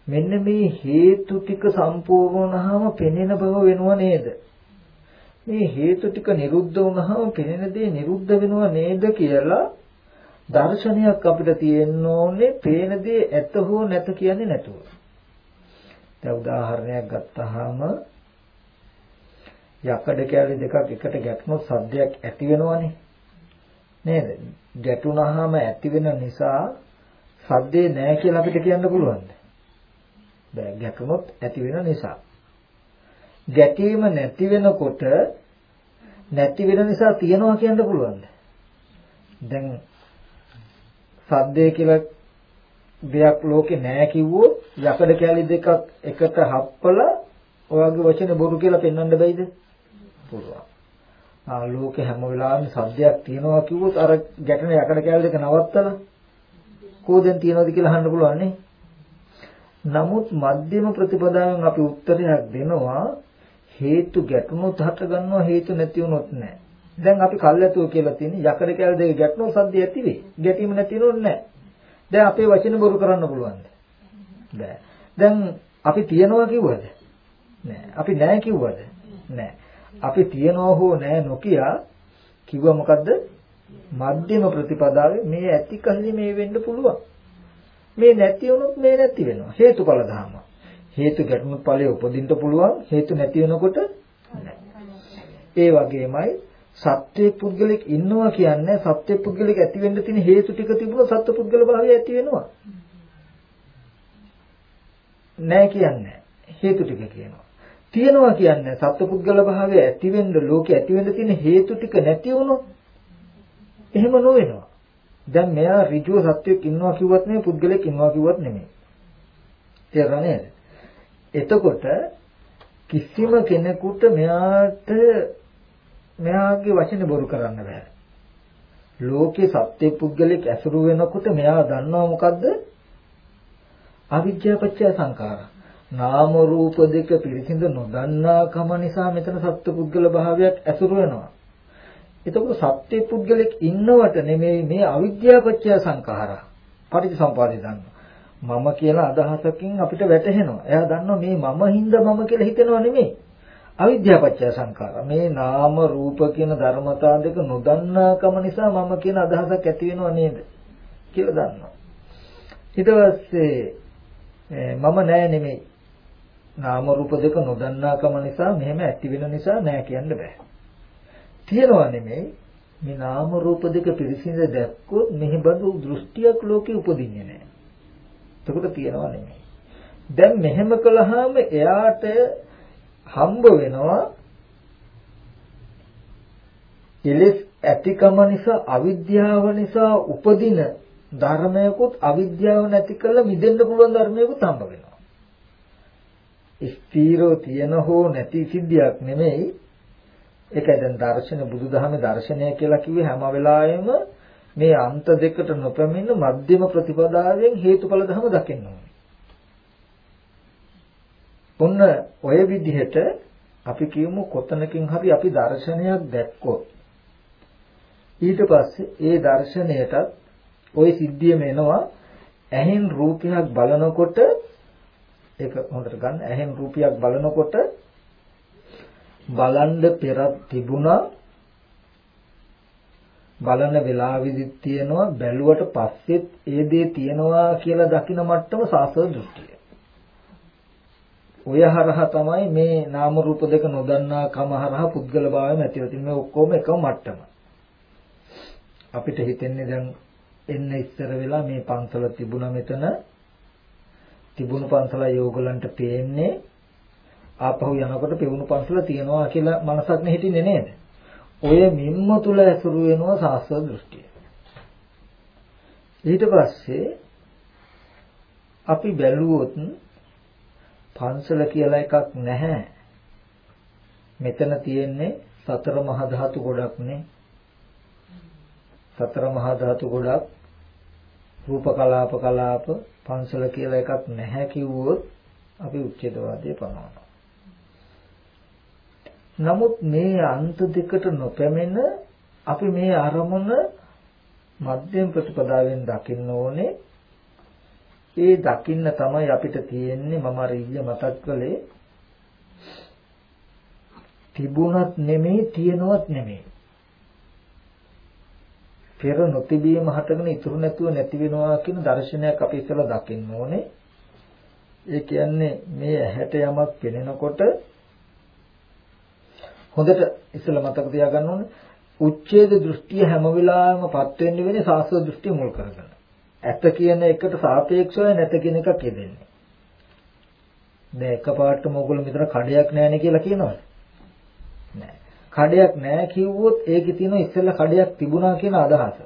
මෙන්න මේ හේතු ටික සම්පූර්ණ වුණාම පෙනෙන බව වෙනව නේද? මේ හේතු ටික නිරුද්ධ වුණාම පෙනෙන දේ නිරුද්ධ වෙනවා නේද කියලා දර්ශනයක් අපිට තියෙන්න ඕනේ පේන දේ ඇත හෝ නැත කියන්නේ නැතුව. දැන් උදාහරණයක් ගත්තාම යකඩ කැලි දෙකක් එකට ගැටුණොත් සද්දයක් ඇති වෙනවනේ. නේද? ගැටුණාම ඇති වෙන නිසා සද්දේ නැහැ කියලා අපිට කියන්න පුළුවන්ද? බෑ ගැටුණොත් ඇති වෙන නිසා. ගැටීම නැති වෙනකොට නැති වෙන නිසා තියනවා කියන්න පුළුවන්ද? දැන් සද්දේ කියලා දෙයක් ලෝකේ නැහැ කිව්වොත් යකඩ කැලි දෙකක් එකට හප්පලා ඔයගේ වචනේ බොරු කියලා පෙන්වන්න බැයිද? පුළුවන්. ආ ලෝකේ හැම වෙලාවෙම සද්දයක් තියනවා කිව්වොත් අර ගැටෙන යකඩ කැලි දෙක නවත්තලා කෝදෙන් තියනවද කියලා අහන්න පුළුවන් නේ. නමුත් මධ්‍යම ප්‍රතිපදාවෙන් අපි උත්තරයක් දෙනවා හේතු ගැටුණොත් හට ගන්නවා හේතු නැති වුණොත් නැහැ. දැන් අපි කල්ැතුව කියලා තියෙන යකඩ කැල දෙක ගැටුණොත් සද්ද ඇති වෙයි. ගැටීම නැති වුණොත් නැහැ. දැන් අපේ වචන බොරු කරන්න පුළුවන්ද? බෑ. දැන් අපි තියනවා කිව්වද? නෑ. අපි නෑ කිව්වද? නෑ. අපි තියනවා හෝ නෑ නොකිය කිව්වා මොකද්ද? මධ්‍යම ප්‍රතිපදාවේ මේ ඇති කල්ලි මේ වෙන්න පුළුවන්. මේ නැති වුණොත් මේ නැති වෙනවා. හේතුඵල ධර්ම. හේතු ගැටුණු ඵලයේ උපදින්න පුළුවන් හේතු නැති වෙනකොට ඒ වගේමයි සත්‍ය පුද්ගලෙක් ඉන්නවා කියන්නේ සත්‍ය පුද්ගලෙක් ඇති වෙන්න තියෙන හේතු ටික තිබුණොත් සත්‍ය පුද්ගල භාවය ඇති වෙනවා නෑ කියන්නේ හේතු ටික කියනවා තියනවා කියන්නේ සත්‍ය පුද්ගල භාවය ඇති වෙන්න ලෝකේ ඇති වෙන්න තියෙන හේතු ටික නැති වුණොත් එහෙම නොවෙනවා දැන් මෙයා ඍජුව සත්‍යයක් ඉන්නවා කිව්වත් නෙමෙයි පුද්ගලෙක් ඉන්නවා කිව්වත් නෙමෙයි තේරුණා නේද එතකොට කිසිම කෙනෙකුට මෙයාට මෙයාගේ වචන බොරු කරන්න බෑ. ලෝකේ සත්‍ය පුද්ගලෙක් ඇසුරු වෙනකොට මෙයා දන්නවා මොකද්ද? අවිද්‍යාව පත්‍ය සංඛාර. නාම රූප දෙක පිරිසිඳ නොදන්නා කම නිසා මෙතන සත්‍ය පුද්ගල භාවයක් ඇසුරු වෙනවා. එතකොට සත්‍ය පුද්ගලෙක් ඉන්නවට නෙමෙයි මේ අවිද්‍යාවපච්චය සංඛාරා. පටිච්චසමුපාදේ දන්නවා. මම කියලා අදහසකින් අපිට වැටහෙනවා. එයා දන්නවා මේ මම හින්දා මම කියලා හිතනවා නෙමෙයි. අවිද්‍යාවපච්චය සංඛාරා. මේ නාම රූප කියන ධර්මතා දෙක නොදන්නාකම නිසා මම කියන අදහසක් ඇති වෙනව නේද කියලා දන්නවා. ඊට පස්සේ මම නෑ නෙමෙයි. නාම රූප දෙක නොදන්නාකම නිසා මෙහෙම ඇති වෙන නිසා නෑ කියන්න බෑ. තියනවා නෙමෙයි මේ නාම රූප දෙක පිරිසිඳ දැක්කොත් මෙහි බඳු දෘෂ්ටියක් ලෝකේ උපදින්නේ නැහැ. එතකොට තියනවා නෙමෙයි. දැන් මෙහෙම කළාම එයාට හම්බ වෙනවා කෙලෙස් ඇතිකම නිසා අවිද්‍යාව නිසා උපදින ධර්මයකුත් අවිද්‍යාව නැති කළ මිදෙන්න පුළුවන් ධර්මයකුත් හම්බ වෙනවා. ස්ථීරව තියෙන හෝ නැති සිද්ධියක් නෙමෙයි ඒකයි දැන් දර්ශන බුදුදහමේ දර්ශනය කියලා කිව්වේ හැම වෙලාවෙම මේ අන්ත දෙකට නොපැමිණ මධ්‍යම ප්‍රතිපදාවෙන් හේතුඵල ධම දකින්න ඕනේ. ඔන්න ඔය විදිහට අපි කියමු කොතනකින් හරි අපි දර්ශනයක් දැක්කොත් ඊට පස්සේ ඒ දර්ශනයටත් ওই සිද්ධියම එනවා ඇහෙන් රූපයක් බලනකොට ඒක හොඳට ගන්න. ඇහෙන් රූපයක් බලනකොට බලන්න පෙරත් තිබුණා. බලන වෙලාවෙදිත් තියෙනවා. බැලුවට පස්සෙත් ඒ දේ තියෙනවා කියලා දකින මට්ටම සාසව දෘෂ්ටිය. ඔය හරහා තමයි මේ නාම රූප දෙක නොදන්නා කම හරහා පුද්ගල භාවය නැතිව තියෙන මේ ඔක්කොම එකම මට්ටම. අපිට හිතෙන්නේ දැන් එන්න ඉස්සර වෙලා මේ පන්සල තිබුණා මෙතන. තිබුණු පන්සල යෝගලන්ට පේන්නේ ආපහු යනකොට පෙවුණු පන්සල තියනවා කියලා මනසක් නේ හිටින්නේ නේද? ඔය මිම්ම තුල ඇසුරු වෙනවා සාස්ත්‍ව දෘෂ්ටිය. ඊට පස්සේ අපි බැලුවොත් පන්සල කියලා එකක් නැහැ. මෙතන තියෙන්නේ සතර මහා ධාතු ගොඩක් නේ. සතර මහා ධාතු ගොඩක් රූප කලාප කලාප පන්සල කියලා එකක් නැහැ කිව්වොත් අපි උච්ඡේදවාදයේ පනවනවා. නමුත් මේ අන්ත දෙකට නොපැමෙන අපි මේ අරමුණ මධ්‍යම ප්‍රතිපදාවෙන් දකින්න ඕනේ. ඒ දකින්න තමයි අපිට තියෙන්නේ මම අර ඊයේ මතක් කළේ තිබුණත් නෙමෙයි තියෙනවත් නෙමෙයි. පෙර නොතිබීම හටගෙන ඉතුරු නැතුව නැති වෙනවා කියන දර්ශනයක් අපි ඉස්සෙල්ලා දකින්න ඕනේ. ඒ කියන්නේ මේ ඇහැට යමක් පෙනෙනකොට හොඳට ඉස්සෙල්ලා මතක තියාගන්න ඕනේ උච්ඡේද දෘෂ්ටිය හැම වෙලාවෙමපත් වෙන්න වෙන්නේ සාස්ත්‍ව දෘෂ්ටිය මුල් කරගෙන. ඇත කියන එකට සාපේක්ෂව නැත කියන එකක් යෙදෙන්නේ. දැන් එකපාරටම ඕගොල්ලෝ මෙතන කඩයක් නැහැනේ කියලා කියනවද? නෑ. කඩයක් නැහැ කිව්වොත් ඒකේ තියෙන ඉස්සෙල්ලා කඩයක් තිබුණා කියන අදහස.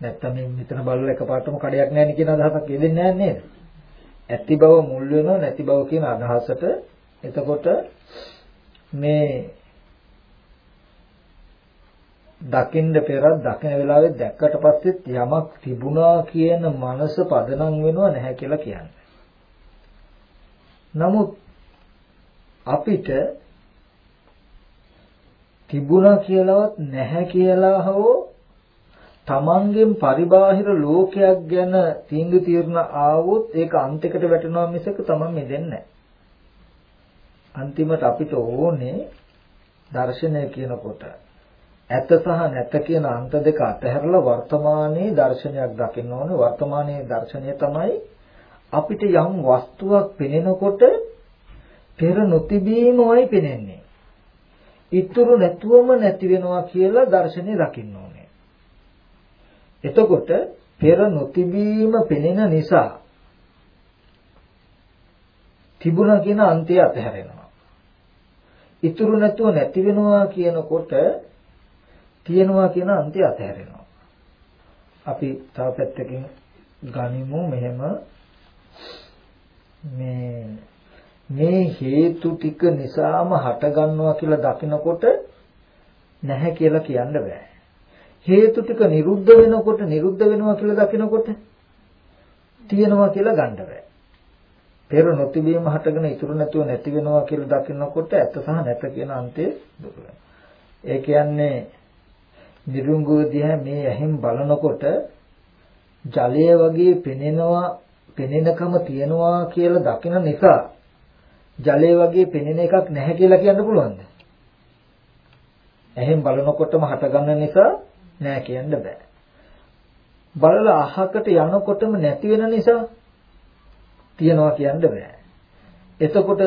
නැත්තම් මේ මෙතන බලලා එකපාරටම කඩයක් නැහැ කියන අදහසක් යෙදෙන්නේ නැහැ නේද? ඇති බව මුල් වෙනව නැති බව කියන අදහසට එතකොට මේ දකින්න පෙරත් දකින වෙලාවෙත් දැක්කට පස්සෙත් යමක් තිබුණා කියන මනස පදනම් වෙනව නැහැ කියලා කියන්නේ. නමුත් අපිට තිබුණා කියලාවත් නැහැ කියලා හෝ තමන්ගෙන් පරිබාහිර ලෝකයක් ගැන තීන්දුව తీරන ආවොත් ඒක අන්තිකට වැටෙනවා මිසක තමන් මෙදෙන්නේ නැහැ. අන්තිමට අපිට ඕනේ දර්ශනය කියනකොට ඇත සහ නැත කියන අන්ත දෙක අතහැරලා වර්තමානයේ දර්ශනයක් දකින්න ඕනේ වර්තමානයේ දර්ශනය තමයි අපිට යම් වස්තුවක් පෙනෙනකොට පෙර නොතිබීමයි පෙනෙන්නේ. ඉතුරු නැතුවම නැති වෙනවා කියලා දර්ශනේ දකින්න ඕනේ. එතකොට පෙර නොතිබීම පෙනෙන නිසා තිබුණා කියන අන්තය අතහැරෙනවා. ඉතුරු නැතුව නැති වෙනවා කියනකොට තියෙනවා කියන අන්තය අතහැරෙනවා. අපි තව පැත්තකින් ගනිමු මෙහෙම මේ මේ හේතු ටික නිසාම හටගන්නවා කියලා දකිනකොට නැහැ කියලා කියන්න බෑ. හේතු ටික නිරුද්ධ වෙනකොට නිරුද්ධ වෙනවා කියලා දකිනකොට තියෙනවා කියලා ගන්න බෑ. පෙර නොතිබීම හටගෙන ඉතුරු නැතුව නැති වෙනවා කියලා දකිනකොට ඇත්ත සහ නැත කියන අන්තය දුර ඒ කියන්නේ නිරුංගුව දිහා මේ ඇහෙන් බලනකොට ජලය වගේ පෙනෙනවා පෙනෙනකම තියනවා කියලා දකින නිසා ජලය වගේ පෙනෙන එකක් නැහැ කියලා කියන්න පුළුවන්ද? ඇහෙන් බලනකොටම හටගන්න නිසා නෑ කියන්න බෑ. බලලා අහකට යනකොටම නැති වෙන නිසා තියනවා කියන්න බෑ. එතකොට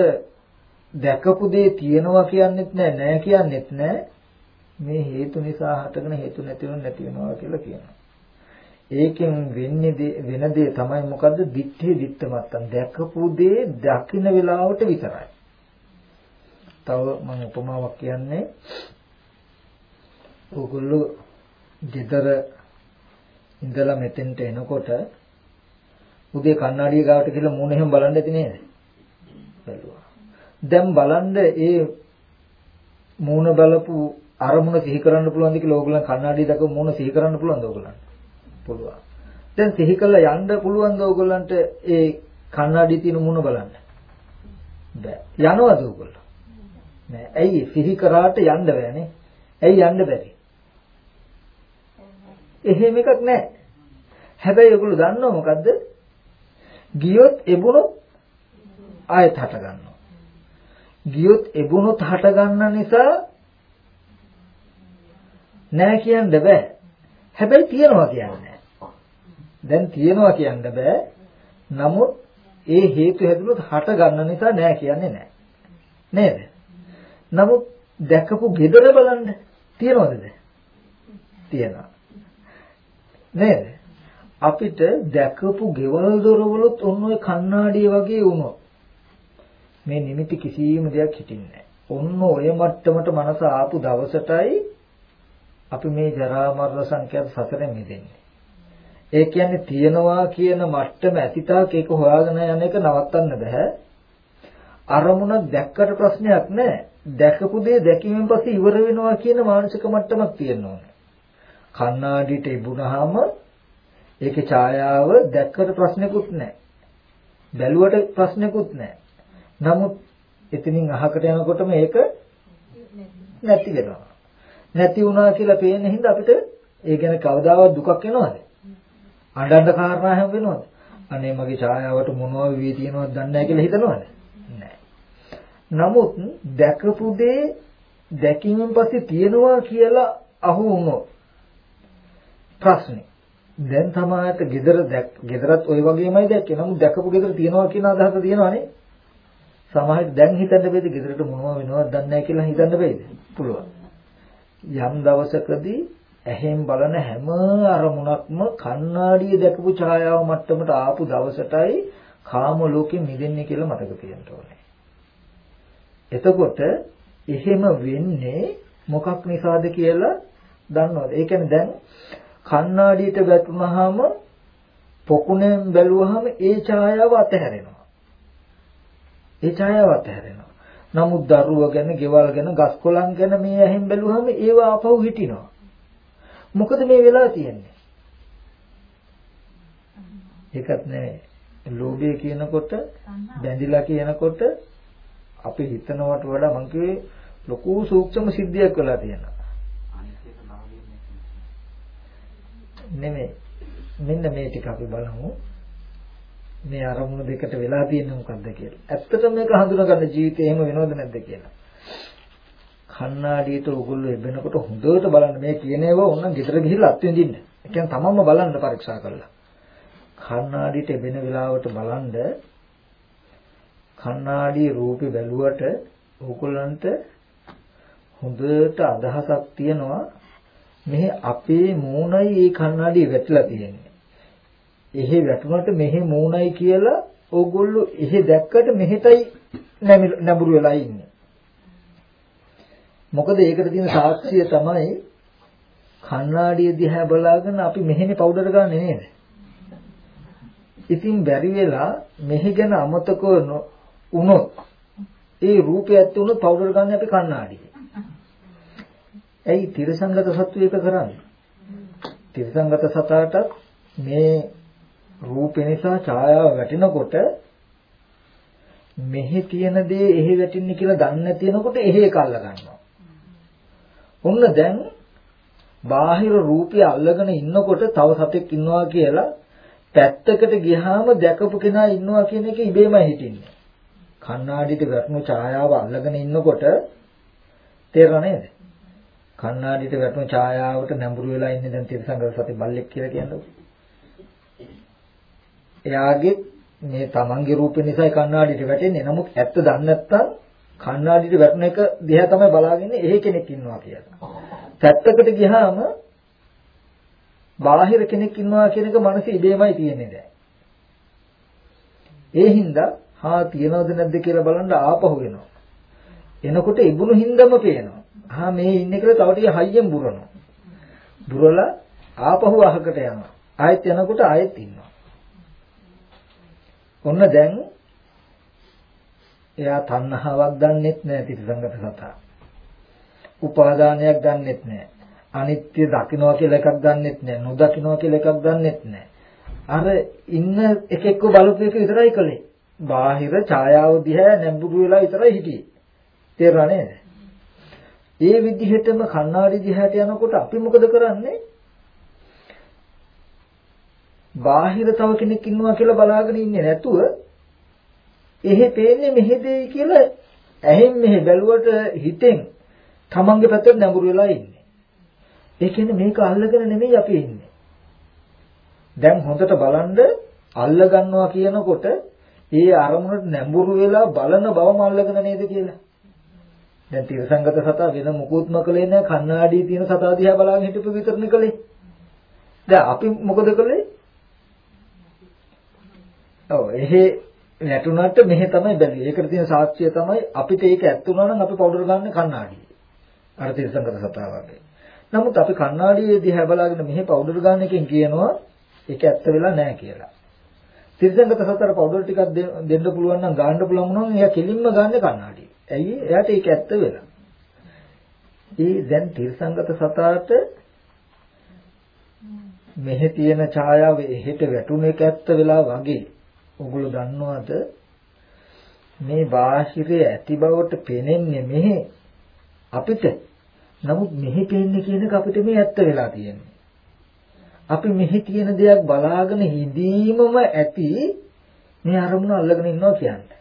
දැකපු දේ තියනවා කියන්නෙත් නෑ නෑ කියන්නෙත් නෑ මේ හේතු නිසා හටගෙන හේතු නැති වෙන නැති වෙනවා කියලා කියනවා. ඒකෙන් වෙන්නේ වෙන දේ තමයි මොකද්ද? දිත්තේ දිත්ත මත්තන් දැකපු දේ දකින්න වෙලාවට විතරයි. තව මම උපමාවක් කියන්නේ ඕගොල්ලෝ ගෙදර ඉඳලා මෙතෙන්ට එනකොට උදේ කණ්ණාඩිය ගාවට ගිහලා මූණ එහෙම බලන්න ඇති නේද? බැලුවා. දැන් බලන්න ඒ මූණ බලපු අරමුණ සිහි කරන්න පුළුවන්ද කියලා ඕගොල්ලන් කණ්ණාඩිය දැකපු මූණ සිහි කරන්න පුළුවන්ද ඕගොල්ලන්ට? පුළුවන්. දැන් සිහි කළා යන්න පුළුවන්ද ඕගොල්ලන්ට ඒ කණ්ණාඩියේ තියෙන මූණ බලන්න? බෑ. යනවද ඕගොල්ලෝ? නෑ. ඇයි සිහි කරාට යන්න බෑනේ? ඇයි යන්න බැරි? එහෙම එකක් නැහැ. හැබැයි ඔයගොල්ලෝ දන්නව මොකද්ද? ගියොත් එබුණොත් ආයෙත් හට ගන්නවා. ගියොත් එබුණොත් හට ගන්න නිසා නෑ කියන්න බෑ. හැබැයි තියනවා කියන්නේ දැන් තියනවා කියන්න බෑ. නමුත් ඒ හේතු හැදුනොත් හට ගන්න නිසා නෑ කියන්නේ නෑ. නේද? නමුත් දැකපු gedara බලන්න තියනවද? තියනවා. නේද? අපිට දැකපු ගෙවල් දොරවලුත් ඔන්න ඔය කණ්ණාඩිය වගේ වුණොත් මේ නිමිති කිසිම දෙයක් හිටින්නේ ඔන්න ඔය මට්ටමට මනස ආපු දවසටයි අපි මේ ජරා මරණ සංඛ්‍යාත සතරෙන් මිදෙන්නේ. ඒ කියන්නේ තියනවා කියන මට්ටම ඇතිතාක් ඒක හොයාගෙන යන එක නවත්තන්න බෑ. අරමුණ දැක්කට ප්‍රශ්නයක් නෑ. දැකපු දේ දැකීමෙන් පස්සේ ඉවර වෙනවා කියන මානසික මට්ටමක් තියෙන්න ඕනේ. කණ්ණාඩියට ඉබුණාම ඒකේ ඡායාව දැක්කට ප්‍රශ්නකුත් නැහැ. බැලුවට ප්‍රශ්නකුත් නැහැ. නමුත් එතනින් අහකට යනකොටම ඒක නැති වෙනවා. නැති වුණා කියලා පේන හින්දා අපිට ඒ ගැන කවදාවත් දුකක් එනවද? අඬන්න කාරණා හැම වෙනවද? අනේ මගේ ඡායාවට මොනවද වෙවි තියෙනවද දන්නේ නැහැ කියලා හිතනවද? නැහැ. නමුත් දැකපු දේ දැකීමෙන් පස්සේ තියනවා කියලා අහු වුණොත් ප්‍රශ්නේ. දැන් තමාට gedara gedarat ওই වගේමයි දැක්කේ. නමුත් දැකපු gedara තියනවා කියන අදහස තියෙනවනේ. සමහරවිට දැන් හිතන්න බෑද gedarට මොනව වෙනවද දන්නේ නැහැ කියලා හිතන්න බෑද? පුළුවන්. යම් දවසකදී ඇහෙන් බලන හැම අරමුණක්ම කණ්ණාඩිය දැකපු ඡායාව මට්ටමට ආපු දවසටයි කාම ලෝකෙ මිදෙන්නේ කියලා මතක තියන්න ඕනේ. එතකොට එහෙම වෙන්නේ මොකක් නිසාද කියලා දන්නවද? ඒ කියන්නේ දැන් කණ්ණාඩියට වැටුනහම පොකුණෙන් බැලුවහම ඒ ඡායාව අතහැරෙනවා. ඒ ඡායාව අතහැරෙනවා. නමුත් දරුව ගැන, ගෙවල් ගැන, ගස් කොළන් ගැන මේ ඇහෙන් බැලුවහම ඒව ආපහු හිටිනවා. මොකද මේ වෙලා තියෙන්නේ? ඒකත් නෙවෙයි. ලෝභය කියනකොට බැඳිලා කියනකොට අපි හිතනවට වඩා මං කිව්වේ ලොකු සූක්ෂම සිද්ධියක් වෙලා තියෙනවා. නෙමෙයි. මෙන්න මේ ටික අපි බලමු. මේ අරමුණු දෙකට වෙලා තියෙන්නේ මොකද්ද කියලා. ඇත්තටම මේක හඳුනගන්න ජීවිතේ එහෙම වෙනවද නැද්ද කියලා. කණ්ණාඩියට උගුල්ල එබෙනකොට හොඳට බලන්න මේ කියන ඒවා ඕනනම් ගෙදර ගිහිල්ලා අත්විඳින්න. ඒ කියන්නේ තමන්ම බලන්න පරීක්ෂා කරලා. කණ්ණාඩියට එබෙන වෙලාවට බලන්න කණ්ණාඩියේ රූපේ බැලුවට ඕගොල්ලන්ට හොඳට අදහසක් තියෙනවා මෙහි අපේ මූණයි ඒ කණ්ණාඩිය වැටලා තියෙන්නේ. එහෙ වැටුණට මෙහෙ මූණයි කියලා ඕගොල්ලෝ එහෙ දැක්කට මෙහෙටයි නැඹුරු වෙලා ඉන්නේ. මොකද ඒකට තියෙන සාක්ෂිය තමයි කණ්ණාඩිය දිහා බලාගෙන අපි මෙහෙනේ පවුඩර් ගන්නෙ නේද? ඉතින් බැරි වෙලා මෙහි ගැන අමතක වුණොත් ඒ රූපය ඇත්ත වුණොත් පවුඩර් ගන්න අපි කණ්ණාඩියේ. ඇයි තිරසංගත සත්ව එක කරන්නේ? තිරසංගත සතාට මේ රූප නිසා ඡායාව වැටෙනකොට මෙහි තියෙන දේ එහෙ වැටින්නේ කියලා දන්නේ නැතිනකොට එහෙ කල්ල ගන්නවා. ඔන්න දැන් බාහිර රූපය අල්ලගෙන ඉන්නකොට තව සතෙක් ඉන්නවා කියලා පැත්තකට ගියාම දැකපු කෙනා ඉන්නවා කියන එක ඉබේමයි හිතින්නේ. කණ්ණාඩියට වැටුණු ඡායාව අල්ලගෙන ඉන්නකොට තේරෙනව නේද? කණ්ණාඩියට වැටුණු ඡායාවට නැඹුරු වෙලා ඉන්නේ දැන් තිරසංගත සති බල්ලෙක් කියලා කියන්නේ. එයාගේ මේ තමන්ගේ රූපේ නිසා කණ්ණාඩියට වැටෙන්නේ. නමුත් ඇත්ත දන්නේ නැත්නම් කණ්ණාඩියට වැටෙන එක දිහා තමයි බලාගෙන එහෙ කෙනෙක් ඉන්නවා කියලා. පැත්තකට ගියාම බාහිර කෙනෙක් ඉන්නවා කියන එක මනසේ ඉබේමයි තියෙන්නේ දැන්. ඒ හින්දා හා තියනවද නැද්ද කියලා බලන්න ආපහු වෙනවා. එනකොට ඉබුණු හින්දම පේනවා. ආ මේ ඉන්නේ කියලා තව ටික හයියෙන් බුරනවා. බුරලා ආපහු අහකට යනවා. ආයෙත් යනකොට ආයෙත් ඉන්නවා. ඔන්න දැන් එයා තණ්හාවක් දන්නෙත් නැහැ තිරසංගත සතා. උපාදානයක් දන්නෙත් නැහැ. අනිත්‍ය දකින්නවා කියලා එකක් දන්නෙත් නැහැ. නොදකින්නවා කියලා එකක් දන්නෙත් නැහැ. අර ඉන්න එකෙක්ව බලපු එක විතරයි කළේ. බාහිර ඡායාව දිහා නැඹුරු වෙලා විතරයි හිටියේ. තේරුණා නේද? ඒ විදිහටම කණ්ණාඩි දිහාට යනකොට අපි මොකද කරන්නේ? බාහිර තව කෙනෙක් ඉන්නවා කියලා බලාගෙන ඉන්නේ නැතුව එහෙ පේන්නේ මෙහෙ දෙයි කියලා ඇහෙන් මෙහෙ බැලුවට හිතෙන් තමන්ගේ පැත්තට නැඹුරු වෙලා ඉන්නේ. ඒ කියන්නේ මේක අල්ලගෙන නෙමෙයි අපි ඉන්නේ. දැන් හොඳට බලන්න අල්ල ගන්නවා කියනකොට ඒ අරමුණට නැඹුරු වෙලා බලන බවම අල්ලගෙන නේද කියලා. දැන් තිරසංගත සතා වෙන මුකුත්ම කළේ නැහැ කණ්ණාඩියේ තියෙන සතා දිහා බලාගෙන හිටපු විතරනේ කළේ. දැන් අපි මොකද කළේ? ඔව් එහෙ නැටුණාට මෙහෙ තමයි බැලුවේ. ඒකට තියෙන සාක්ෂිය තමයි අපිට ඒක ඇත්ත වුණා නම් අපි පවුඩර් ගන්න කණ්ණාඩියේ. අර තිරසංගත සතා වගේ. නමුත් අපි කණ්ණාඩියේ දිහා බලාගෙන මෙහෙ පවුඩර් ගන්න එකෙන් කියනවා ඒක ඇත්ත වෙලා නැහැ කියලා. තිරසංගත සතර පවුඩර් ටිකක් දෙන්න පුළුවන් නම් ගන්න පුළුවන් වුණොත් එයා කෙලින්ම ගන්න කණ්ණාඩිය. ඇයි එයාට ඒක ඇත්ත වෙලා. ඒ දැන් තිරසංගත සතාට මෙහි තියෙන ඡායාව එහෙට වැටුණ එක ඇත්ත වෙලා වගේ ඔගොල්ලෝ දන්නවද මේ වාශිරේ ඇති බවට පෙනෙන්නේ මෙහි අපිට නමුත් මෙහි පෙන්නේ කියන එක අපිට මේ ඇත්ත වෙලා තියෙන්නේ අපි මෙහි තියෙන දෙයක් බලාගෙන හිඳීමම ඇති මේ අරමුණ අල්ලගෙන ඉන්නවා කියන්නේ.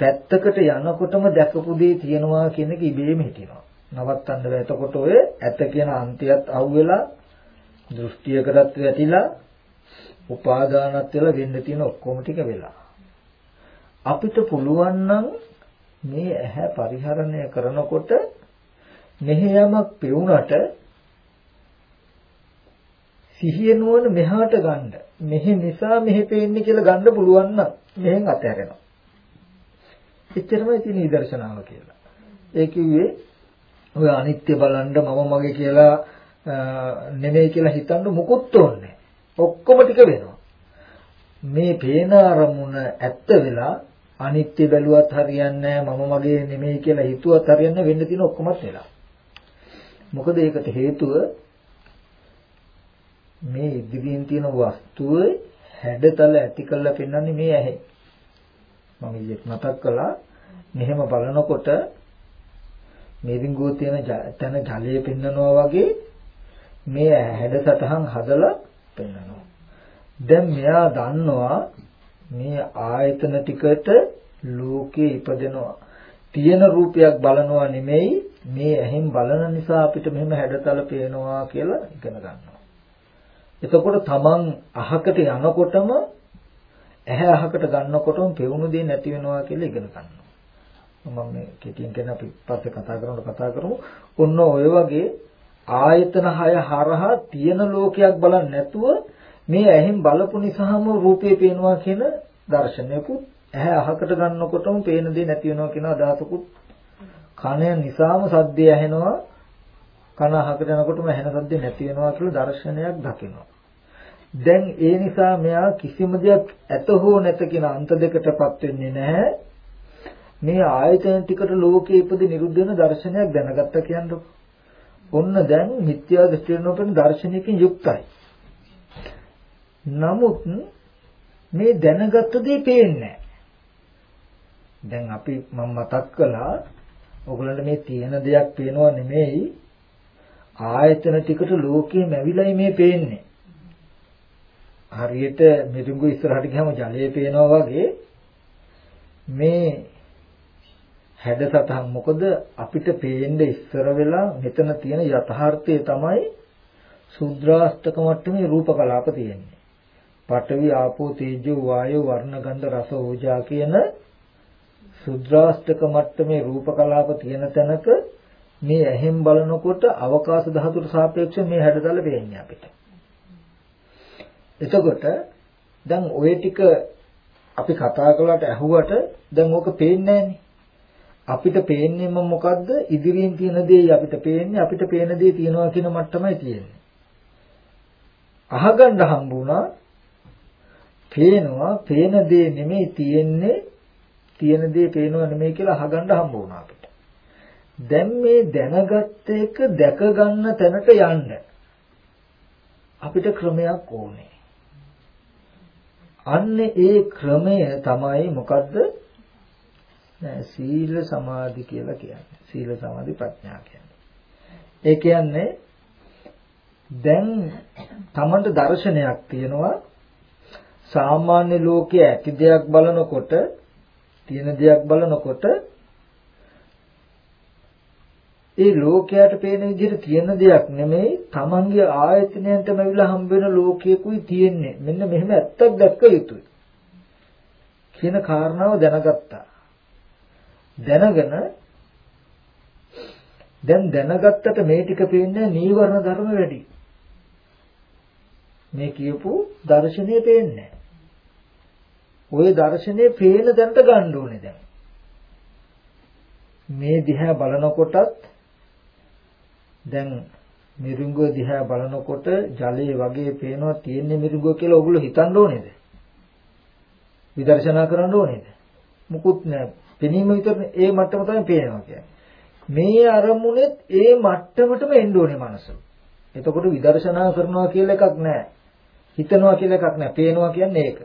පැත්තකට යනකොටම දැකපු දේ තියෙනවා කියන එක ඉබේම හිටිනවා. නවත්තන්න බෑ. එතකොට ඔය ඇත කියන අන්තියත් අහුවෙලා දෘෂ්ටියකටත් වැටිලා උපාදානත් වෙලා වෙන්න තියෙන ඔක්කොම ටික වෙලා. අපිට පුළුවන් නම් මේ ඇහැ පරිහරණය කරනකොට මෙහෙ යමක් පෙවුනට සිහිය නුවණ මෙහාට ගන්න. මෙහෙ නිසා මෙහෙ පේන්නේ කියලා ගන්න පුළුවන් නම් මෙහෙන් අතහැරෙනවා. එච්චරමයි තියෙන නිදර්ශනාව කියලා. ඒ කිව්වේ ඔය අනිත්‍ය බලන්න මම මගේ කියලා නෙමෙයි කියලා හිතන්න මුකුත් ඕනේ ඔක්කොම ටික වෙනවා. මේ පේන අරමුණ ඇත්ත වෙලා අනිත්‍ය බැලුවත් හරියන්නේ මම මගේ නෙමෙයි කියලා හිතුවත් හරියන්නේ වෙන්න තියෙන ඔක්කොමත් වෙලා. මොකද ඒකට හේතුව මේ ඉදිරියෙන් තියෙන වස්තුවේ හැඩතල ඇති කරලා පෙන්වන්නේ මේ ඇහැ. මම ඊයේ මතක් කළා මෙහෙම බලනකොට මේ රිංගුව තියෙන තැන ජලය පෙන්වනවා වගේ මේ හැඩසටහන් හදලා පෙන්වනවා. දැන් මෙයා දන්නවා මේ ආයතන ටිකට ලෝකේ ඉපදෙනවා. තියෙන රූපයක් බලනවා නෙමෙයි මේ ඇහෙන් බලන නිසා අපිට මෙහෙම හැඩතල පේනවා කියලා ඉගෙන ගන්නවා. එතකොට තමන් අහකට යනකොටම ඇහැ අහකට ගන්නකොටම පෙවුණු දේ නැති වෙනවා කියලා ඉගෙන ගන්නවා. මම මේ කෙටියෙන් කියන අපි පස්සේ කතා කරනකොට කතා කරමු. ඔන්න ඔය වගේ ආයතන හය හරහා තියෙන ලෝකයක් බලන්නේ නැතුව මේ ඇහෙන් බලපු නිසාම රූපේ පේනවා කියන දර්ශනයකුත් ඇහැ අහකට ගන්නකොටම පේන දේ නැති වෙනවා කියන අදහසකුත් කන නිසාම සද්දය ඇහෙනවා කන අහකට යනකොටම ඇහෙන සද්දේ නැති වෙනවා කියලා දර්ශනයක් දකිනවා දැන් ඒ නිසා මෙයා කිසිම දෙයක් ඇත හෝ නැත කියන අන්ත දෙකටපත් වෙන්නේ නැහැ. මේ ආයතන ටිකට ලෝකයේ ඉපදි නිරුද්ධ වෙන දර්ශනයක් දැනගත්ත කියන්නේ. ඔන්න දැන් මිත්‍යා දෘෂ්ටිනෝපෙන් දර්ශනයකින් යුක්තයි. නමුත් මේ දැනගත්ත දේ පේන්නේ දැන් අපි මම මතක් කළා ඔයගලන්ට මේ තියෙන දෙයක් පේනව නෙමෙයි ආයතන ටිකට ලෝකයේ මැවිලයි මේ පේන්නේ. හරියට මිරිඟු ඉස්සරහට ගියාම ජලය පේනවා වගේ මේ හැඩසතහන් මොකද අපිට පේන්න ඉස්සර වෙලා මෙතන තියෙන යථාර්ථය තමයි සුද්‍රාෂ්ටක මට්ටමේ රූප කලාප තියෙන්නේ. පඨවි ආපෝ තේජෝ වායෝ වර්ණ ගන්ධ රස ඕජා කියන සුද්‍රාෂ්ටක මට්ටමේ රූප කලාප තියෙන තැනක මේ ඇහෙන් බලනකොට අවකාශ ධාතුට සාපේක්ෂව මේ හැඩතල පේන්නේ අපිට. එතකොට දැන් ওই ටික අපි කතා කළාට ඇහුවට දැන් ඕක පේන්නේ අපිට පේන්නේම මොකද්ද ඉදිරියෙන් තියෙන දේ අපිට පේන්නේ අපිට පේන දේ තියනවා කියන මට්ටමයි තියෙන්නේ. අහගන්න හම්බුණා පේනවා පේන දේ නෙමෙයි තියෙන්නේ තියෙන දේ පේනවා නෙමෙයි කියලා අහගන්න හම්බ වුණා අපිට. දැන් මේ දැනගත්ත එක දැක ගන්න තැනට යන්න අපිට ක්‍රමයක් ඕනේ. අන්න ඒ ක්‍රමය තමයි මොකද්ද? සීල සමාධි කියලා කියන්නේ. සීල සමාධි ප්‍රඥා කියන්නේ. ඒ කියන්නේ දැන් Tamanට දර්ශනයක් තියෙනවා සාමාන්‍ය ලෝකයේ ඇති දෙයක් බලනකොට තියෙන දෙයක් බලනකොට ඒ ලෝකයට පේන විදිහට තියෙන දෙයක් නෙමෙයි තමන්ගේ ආයතනයන්ටම ඇවිල්ලා හම්බ වෙන ලෝකයකුයි තියෙන්නේ මෙන්න මෙහෙම ඇත්තක් දැක්ක යුතුයි කියන කාරණාව දැනගත්තා දැනගෙන දැන් දැනගත්තට මේ ටික පේන්නේ නීවරණ ධර්ම වැඩි මේ කියපු දර්ශනය පේන්නේ ওই දර්ශනේ පේන දැනට ගන්න ඕනේ දැන් මේ දිහා බලනකොටත් දැන් මිරිඟුව දිහා බලනකොට ජලයේ වගේ පේනවා තියෙන්නේ මිරිඟුව කියලා ඔගොල්ලෝ හිතන්න ඕනේද? විදර්ශනා කරන්න ඕනේද? මුකුත් නෑ. පෙනීම විතර ඒ මට්ටම තමයි පේනවා කියන්නේ. මේ අරමුණෙත් ඒ මට්ටමටම එන්න ඕනේ මනස. එතකොට විදර්ශනා කරනවා කියලා එකක් නෑ. හිතනවා කියලා එකක් නෑ. පේනවා කියන්නේ ඒක.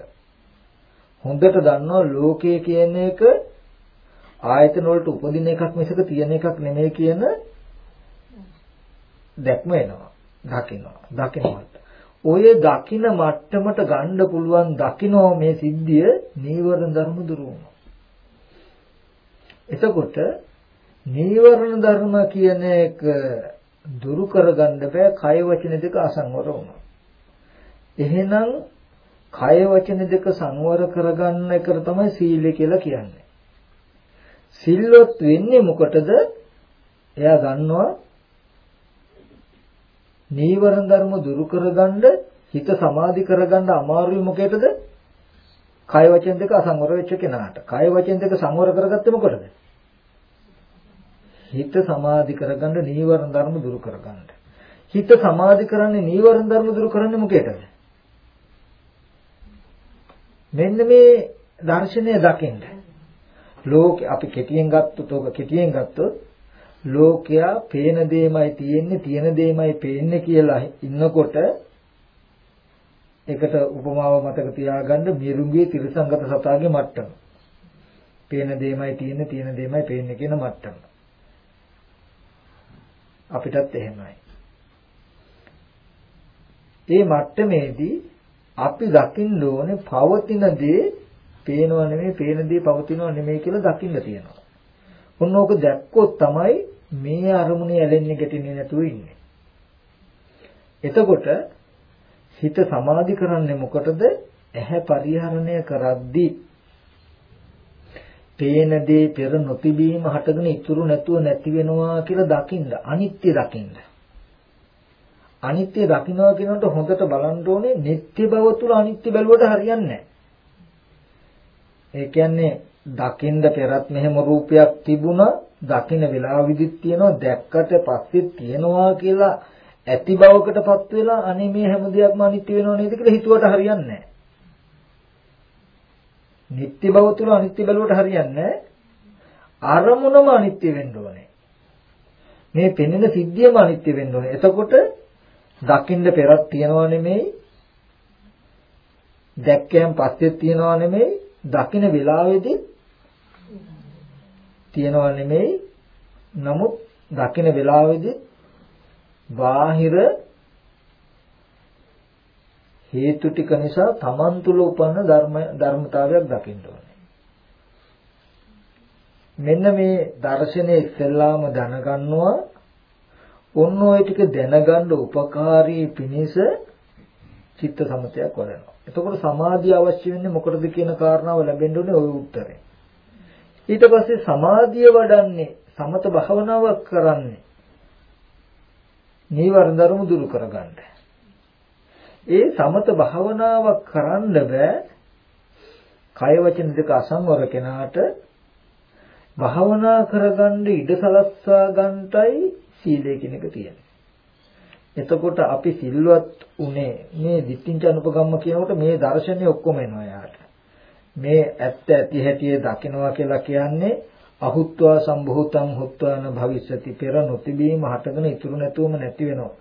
හොඳට දන්නවා ලෝකය කියන එක ආයතන වලට උපදින එකක් මිසක තියෙන එකක් නෙමෙයි කියන දැක්ම එනවා. දකින්නවා. දකින්නට. ඔය දකින්න මට්ටමට ගන්න පුළුවන් දකින්නෝ මේ සිද්ධිය නීවරණ ධර්ම දුරු වෙනවා. එතකොට නීවරණ ධර්ම කියන එක දුරු කරගන්න බෑ කය වචන දෙක අසංවර වුණා. එහෙනම් කය වචන දෙක සංවර කරගන්න එක තමයි සීලය කියලා කියන්නේ. සිල්වත් වෙන්නේ මොකටද? එයා දන්නවා නීවරණ ධර්ම දුරු කරගන්න හිත සමාධි කරගන්න අමාරුයි මොකේද? කය වචන දෙක අසංවර වෙච්ච කෙනාට. කය වචන දෙක සංවර කරගත්තේ මොකටද? හිත සමාධි කරගන්න නීවරණ ධර්ම දුරු කරගන්න. හිත සමාධි කරන්නේ නීවරණ ධර්ම දුරු කරන්නේ මොකේද? මෙන්න මේ දර්ශනය දකින්න. ලෝක අපි කෙටියෙන් ගත්තොත් ඔක කෙටියෙන් ගත්තොත් ලෝකයා පේන දෙයමයි තියෙන්නේ තියෙන දෙයමයි පේන්නේ කියලා ඉන්නකොට ඒකට උපමාව මතක තියාගන්න මිරුඟේ තිරසංගත සතාගේ මට්ටම. පේන දෙයමයි තියෙන්නේ තියෙන දෙයමයි පේන්නේ කියන මට්ටම. අපිටත් එහෙමයි. මේ මට්ටමේදී අපි දකින්න ඕනේ පවතින දේ පේනව නෙමෙයි පේන දේ පවතිනව නෙමෙයි කියලා දකින්න තියෙනවා. ඔන්න ඕක දැක්කොත් තමයි මේ අරමුණේ ඇලෙන්නේ ගැටෙන්නේ නැතුව ඉන්නේ. එතකොට හිත සමාධි කරන්නේ මොකටද? ඇහැ පරිහරණය කරද්දී පේන දේ පෙර නොතිබීම හටගෙන ඉතුරු නැතුව නැති වෙනවා කියලා දකින්න අනිත්‍ය දකින්න. අනිත්‍ය දකින්නවා කියනකොට හොඳට බලන්න ඕනේ නිට්ටය බව තුල අනිත්‍ය බැලුවට හරියන්නේ නැහැ. ඒ කියන්නේ දකින්න පෙරත් මෙහෙම රූපයක් තිබුණා දකින්න වෙලාවෙදිත් තියෙනවා දැක්කට පස්සේ තියෙනවා කියලා ඇති බවකටපත් වෙලා අනේ මේ හැම දෙයක්ම අනිත්‍ය වෙනව නේද කියලා හිතුවට හරියන්නේ නැහැ. නිට්ටය බව තුල අනිත්‍ය බැලුවට හරියන්නේ අරමුණම අනිත්‍ය වෙන්න ඕනේ. මේ පෙනෙන සිද්ධියම අනිත්‍ය වෙන්න ඕනේ. එතකොට දකින්න පෙරත් තියනවා නෙමෙයි දැක්කයන් පස්සෙත් තියනවා නෙමෙයි දකින්න වෙලාවේදී තියනවා නෙමෙයි නමුත් දකින්න වෙලාවේදී බාහිර හේතු ටික නිසා Taman තුල උපන්න ධර්ම ධර්මතාවයක් දකින්න ඕනේ. මෙන්න මේ දර්ශනයේ ඉස්සෙල්ලාම දැනගන්නවා ඔන්න ඔය ටික දැනගන්න උපකාරී පිණිස චිත්ත සමතයක් වඩනවා. එතකොට සමාධිය අවශ්‍ය වෙන්නේ මොකටද කියන කාරණාව ලැබෙන්න ඕනේ ওই උත්තරේ. ඊට පස්සේ සමාධිය වඩන්නේ සමත භාවනාවක් කරන්නේ නීවරණ ධර්ම දුරු කරගන්න. ඒ සමත භාවනාවක් කරන්න බෑ කය වචන දෙක අසංවර කෙනාට භාවනා කරගන්න ඉඩ සලස්වා ගන්නටයි සීලය කියන එක තියෙන්නේ. එතකොට අපි සිල්වත් උනේ මේ දිට්ඨිංච අනුපගම්ම කියනකොට මේ දර්ශනේ ඔක්කොම එනවා යාට. මේ ඇත්ත ඇති හැටි දකිනවා කියලා කියන්නේ අහුත්වා සම්භූතං හුත්වාන භවිෂ්‍යති පෙර නොතිබීම හටගෙන ඉතුරු නැතුවම නැති වෙනවා.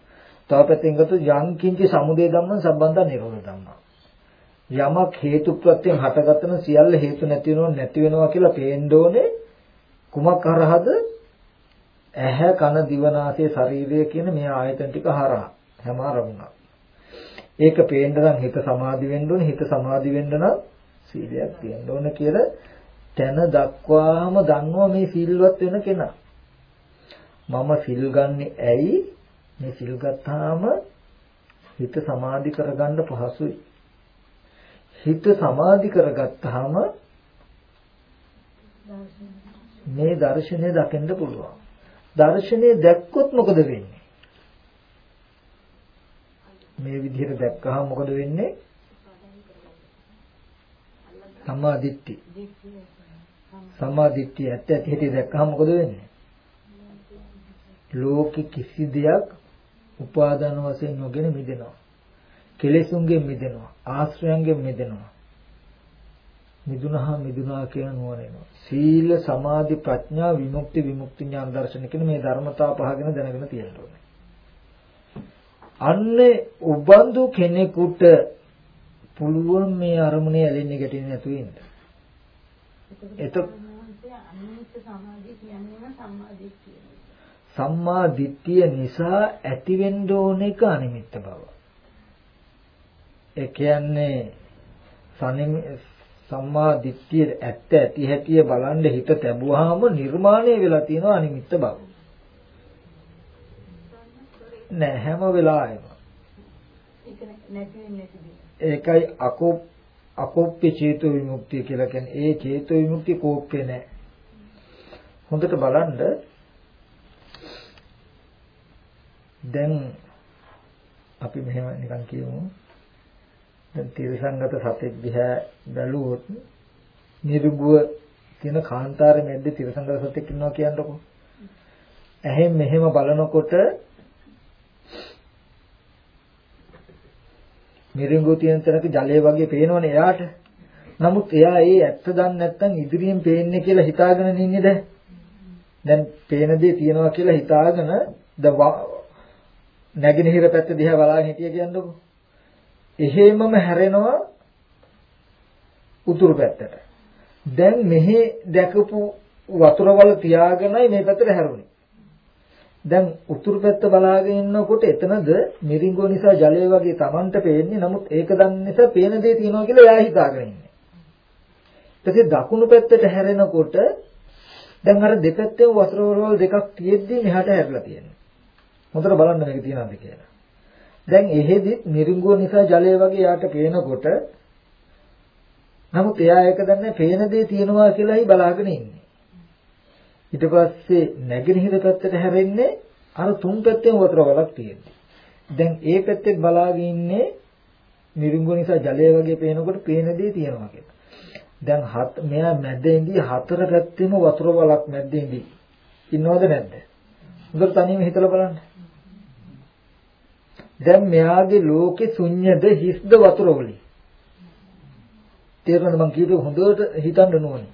තව පැත්තෙන් ගත්තොත් යං කිංචි සමුදය ධම්මං සම්බන්ධ නිරෝධ ධම්මං. යමක් හේතු ප්‍රත්‍යයෙන් හටගත්තන සියල්ල හේතු නැති වෙනව නැති වෙනවා කියලා පේන්න ඕනේ කුමක් හරහද ඇහැ කන දිව නාසය ශරීරය කියන මේ ආයතන ටික හරහා හැම අරමුණක්. ඒක පේන්න නම් හිත සමාධි වෙන්න ඕනේ හිත සමාධි වෙන්න නම් සීලයක් තියෙන්න ඕනේ කියලා තැන දක්වාම දන්නවා මේ සිල්වත් වෙන කෙනා. මම සිල් ගන්නෙ ඇයි? මේ සිල් ගත්තාම හිත සමාධි කරගන්න පහසුයි. හිත සමාධි කරගත්තාම මේ දර්ශනය දකින්න පුළුවන්. දර්ශනය දැක්කොත් මොකද වෙන්නේ? මේ විදිහට දැක්කහම මොකද වෙන්නේ? සම්මා දිට්ඨි. සම්මා දිට්ඨිය ඇත්ත ඇති හැටි දැක්කහම මොකද වෙන්නේ? ලෝකෙ කිසි දෙයක් උපාදාන වශයෙන් නොගෙන මිදෙනවා. කෙලෙසුන්ගෙන් මිදෙනවා. ආශ්‍රයන්ගෙන් මිදෙනවා. මිදුනහා මිදුනා කියන නුවණ එනවා. සීල සමාධි ප්‍රඥා විමුක්ති විමුක්ති ඥාන දර්ශන කියන මේ ධර්මතා පහ ගැන දැනගෙන තියෙන්න ඕනේ. අන්නේ උබඳු කෙනෙකුට පුළුවන් මේ අරමුණේ ඇලෙන්නේ ගැටෙන්නේ නැතුව ඉන්න. එතකොට සම්මා දිට්ඨිය නිසා ඇතිවෙන්න ඕන එක අනිමිත්ත බව. ඒ කියන්නේ සම්මා දිට්ඨිය ඇත්ත ඇති හැටිය බලන් හිත තැබුවාම නිර්මාණය වෙලා තියෙනවා අනිමිත්ත බව. නෑ හැම වෙලාවෙම. ඒකයි අකෝප අකෝප්‍ය චේතෝ විමුක්තිය කියලා කියන්නේ ඒ චේතෝ විමුක්තිය කෝප්‍ය නෑ. හොඳට බලන්න. දැන් අපි මෙහෙම නිකන් කියමු. දැන් තිරසංගත සතෙක් දිහා බැලුවොත් නිර්ගුව තියෙන කාන්තාරේ මැද්දේ තිරසංගත සතෙක් ඉන්නවා කියන්නකො. ඇහෙන් මෙහෙම බලනකොට මිරිඟු තියෙන තැනක ජලය වගේ පේනවනේ එයාට. නමුත් එයා ඒ ඇත්ත දන්නේ නැත්නම් ඉදිරියෙන් පේන්නේ කියලා හිතාගෙන ඉන්නේ දැන්. දැන් පේන දේ තියනවා කියලා හිතාගෙන ද නැගෙනහිර පැත්ත දිහා බලාගෙන හිටිය කියන්නකො. එහෙමම හැරෙනවා උතුරු පැත්තට. දැන් මෙහි දැකපු වතුර වල තියාගෙනයි මේ පැත්තට හැරුණේ. දැන් උතුරු පැත්ත බලාගෙන ඉන්නකොට එතනද මිරිඟුව නිසා ජලය වගේ Tamanට පේන්නේ. නමුත් ඒක දන්න නිසා පේන දේ තියෙනවා කියලා එයා හිතාගෙන ඉන්නේ. ඊටසේ දකුණු පැත්තට හැරෙනකොට දැන් අර දෙපැත්තේ වතුර වල දෙකක් තියෙද්දි මෙහාට හැරලා තියෙනවා. හොඳට බලන්න මේක තියනවාද කියලා. දැන් එහෙදිත් මිරිඟුව නිසා ජලය වගේ යාට පේනකොට නමුත් එයා ඒක දන්නේ පේන දේ තියෙනවා කියලායි බලාගෙන ඉන්නේ. ඊට පස්සේ නැගෙනහිර පැත්තට හැරෙන්නේ අර තුන් පැත්තෙම වතුර වලක් තියෙනවා. දැන් ඒ පැත්තෙත් බලාගෙන ඉන්නේ මිරිඟුව නිසා ජලය වගේ පේනකොට පේන දේ තියෙනවා කියලා. දැන් හත් මෙයා මැදෙන්දී හතර පැත්තෙම වතුර වලක් මැදෙන්දී ඉන්නවද නැද්ද? හොඳට තනියම හිතලා බලන්න. දැන් මෙයාගේ ලෝකේ ශුන්‍යද හිස්ද වතුර වලින්? තේරෙනවද මං කියපේ හොඳට හිතන්න ඕනේ.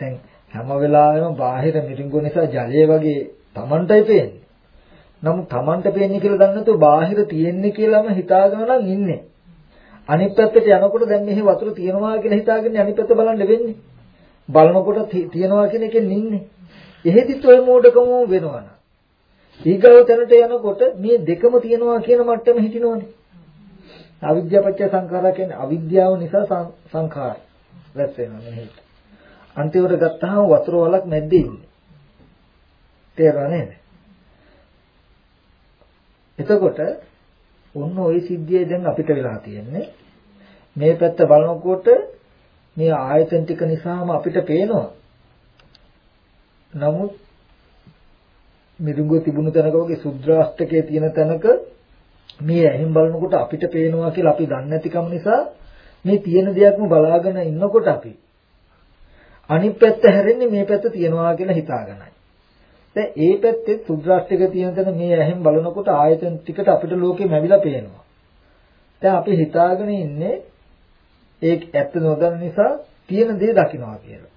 දැන් හැම වෙලාවෙම බාහිර මිරිඟු නිසා ජලය වගේ Tamanටයි පේන්නේ. නමුත් Tamanට පේන්නේ කියලා දන්නේ නැතුව බාහිර තියෙන්නේ කියලාම හිතාගෙන නම් ඉන්නේ. අනිත් පැත්තට යනකොට දැන් මෙහි වතුර තියෙනවා කියලා හිතාගෙන අනිත් පැත්ත බලන්න වෙන්නේ. බලනකොට තියෙනවා කියන එකෙන් ඉන්නේ. එහෙදිත් ඔය මෝඩකම වෙනවනම්. ඊගව තැනට යනකොට මේ දෙකම තියෙනවා කියන මට්ටම හිටිනවනේ. අවිද්‍යාපච්ච සංඛාරා කියන්නේ අවිද්‍යාව නිසා සංඛාර රැස් වෙනවා මෙහෙට. අන්තිමට ගත්තාම වතුර වලක් නැද්දේ ඉන්නේ. තේරුණා නේද? එතකොට ඔන්න ওই සිද්ධිය දැන් අපිට වෙලා තියෙන්නේ මේ පැත්ත බලනකොට මේ ආයතන ටික නිසාම අපිට පේනවා. නමුත් මිදුඟුව තිබුණු තැනක වගේ සුද්‍රාෂ්ටකයේ තියෙන තැනක මේ ඇහින් බලනකොට අපිට පේනවා කියලා අපි දන්නේ නැතිකම නිසා මේ තියෙන දෙයක්ම බලාගෙන ඉන්නකොට අපි අනිත් පැත්ත හැරෙන්නේ මේ පැත්ත තියනවා කියලා හිතාගන්නයි. දැන් ඒ පැත්තේ සුද්‍රාෂ්ටක තියෙන තැන මේ ඇහෙන් බලනකොට ආයතන ටිකට අපිට ලෝකෙ මැවිලා පේනවා. දැන් අපි හිතාගෙන ඉන්නේ ඒක ඇත්ත නොදන්න නිසා තියෙන දේ දකින්නවා කියලා.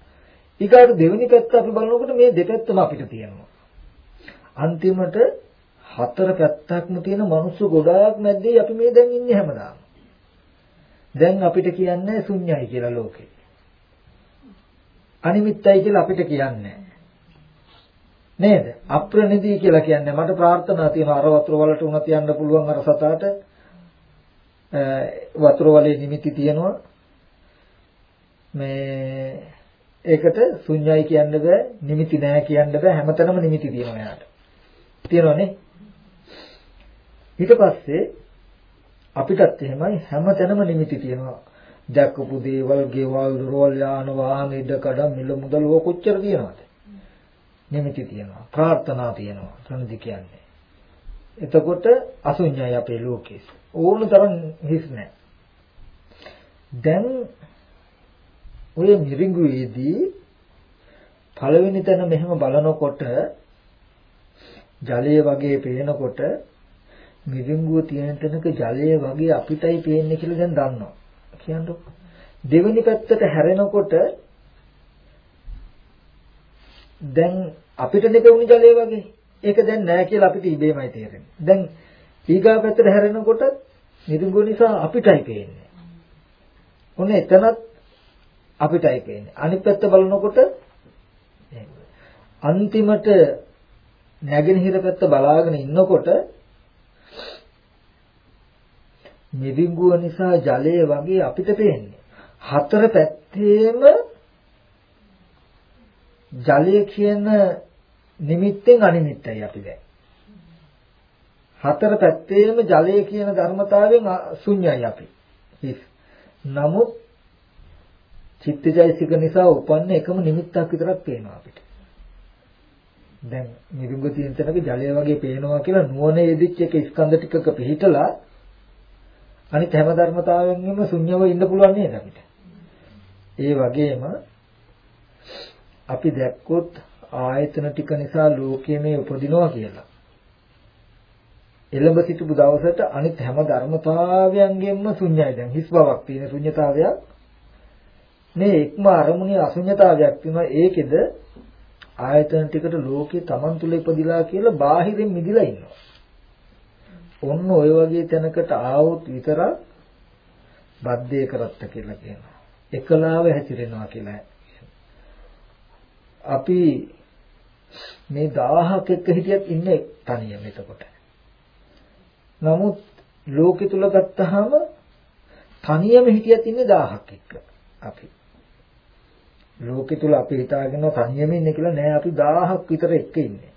ඊගාට දෙවෙනි පැත්ත අපි බලනකොට මේ දෙපැත්තම අපිට තියෙනවා. අන්තිමට හතර පැත්තක්ම තියෙන මිනිස්සු ගොඩාක් මැද්දේ අපි මේ දැන් ඉන්නේ හැමදාම. දැන් අපිට කියන්නේ ශුන්‍යයි කියලා ලෝකේ. අනිමිත්තයි කියලා අපිට කියන්නේ. නේද? අප්‍රනිදී කියලා කියන්නේ මට ප්‍රාර්ථනා තියෙනවා අර වතුර වලට උණ තියන්න පුළුවන් අර සතාට. වතුර වලේ නිමිති තියෙනවා. මේ ඒකට ශුන්‍යයි කියන්න බෑ නිමිති නෑ කියන්න බෑ හැමතැනම නිමිති තියෙනවා යාට තියෙනවනේ? ඊට පස්සේ අපිටත් එහෙමයි හැමතැනම නිමිති තියෙනවා. දැක්කපු දේවල් ගෙවල් දොරවල් යාන වාහන ඉඩ කඩම් මිල මුදල් ඕක කොච්චර තියෙනවද? නිමිති තියෙනවා. ප්‍රාර්ථනා තියෙනවා. සම්දි කියන්නේ. එතකොට අසුඤ්ඤයි අපේ ලෝකේ. ඕන තරම් හිස් නැහැ. දැන් ඔය මිරිඟුවේදී පළවෙනි තැන මෙහෙම බලනකොට ජලය වගේ පේනකොට මිරිඟුව තියෙන තැනක ජලය වගේ අපිටයි පේන්නේ කියලා දැන් දන්නවා. කියන්නකො. දෙවෙනි පැත්තට හැරෙනකොට දැන් අපිට නෙපෙවුණු ජලය වගේ ඒක දැන් නෑ කියලා අපිට ඉබේමයි තේරෙන්නේ. දැන් ඊගා පැත්තට හැරෙනකොට මිරිඟුව නිසා අපිටයි පේන්නේ. ඔන්න එතනත් අපිටයි පේන්නේ. අනිත් පැත්ත බලනකොට අන්තිමට නැගෙනහිර පැත්ත බලාගෙන ඉන්නකොට මිරිඟුව නිසා ජලය වගේ අපිට පේන්නේ. හතර පැත්තේම ජලය කියන නිමිත්තෙන් අනිමිත්තයි අපි දැන්. හතර පැත්තේම ජලය කියන ධර්මතාවයෙන් ශුන්‍යයි අපි. නමුත් චිත්තජයසික නිසා උපන්න එකම නිමිත්තක් විතරක් පේනවා අපිට. දැන් මිරිඟු තියෙන තැනක ජලය වගේ පේනවා කියලා නුවණ යෙදිච්ච එක ස්කන්ධ ටිකක පිහිටලා අනිත් හැම ධර්මතාවයෙන්ම ශුන්‍යව ඉන්න පුළුවන් නේද අපිට? ඒ වගේම අපි දැක්කොත් ආයතන ටික නිසා ලෝකයේ මේ උපදිනවා කියලා. එළඹ සිටපු දවසට අනිත් හැම ධර්මතාවයන්ගෙන්ම ශුන්‍යයි දැන් හිස් බවක් තියෙන ශුන්‍යතාවයක් මේ එක්ම අරමුණේ අශුන්‍යතාවයක් තියෙනවා ඒකෙද ආයතන ටිකට ලෝකේ Taman තුල ඉපදිලා කියලා බාහිරින් මිදිලා ඉන්නවා. ඔන්න ඔය වගේ තැනකට ආවොත් විතරක් බද්දේ කරත්ත කියලා කියනවා. එකලාව හැසිරෙනවා කියලා. අපි මේ 1000ක් එක්ක හිටියත් ඉන්නේ තනියම එතකොට. නමුත් ලෝකෙ තුල ගත්තාම තනියම හිටියත් ඉන්නේ 1000ක් එක්ක අපි. ලෝකෙ තුල අපි හිතාගෙන තනියම ඉන්නේ කියලා නෑ අපි 1000ක් විතර එක්ක ඉන්නේ.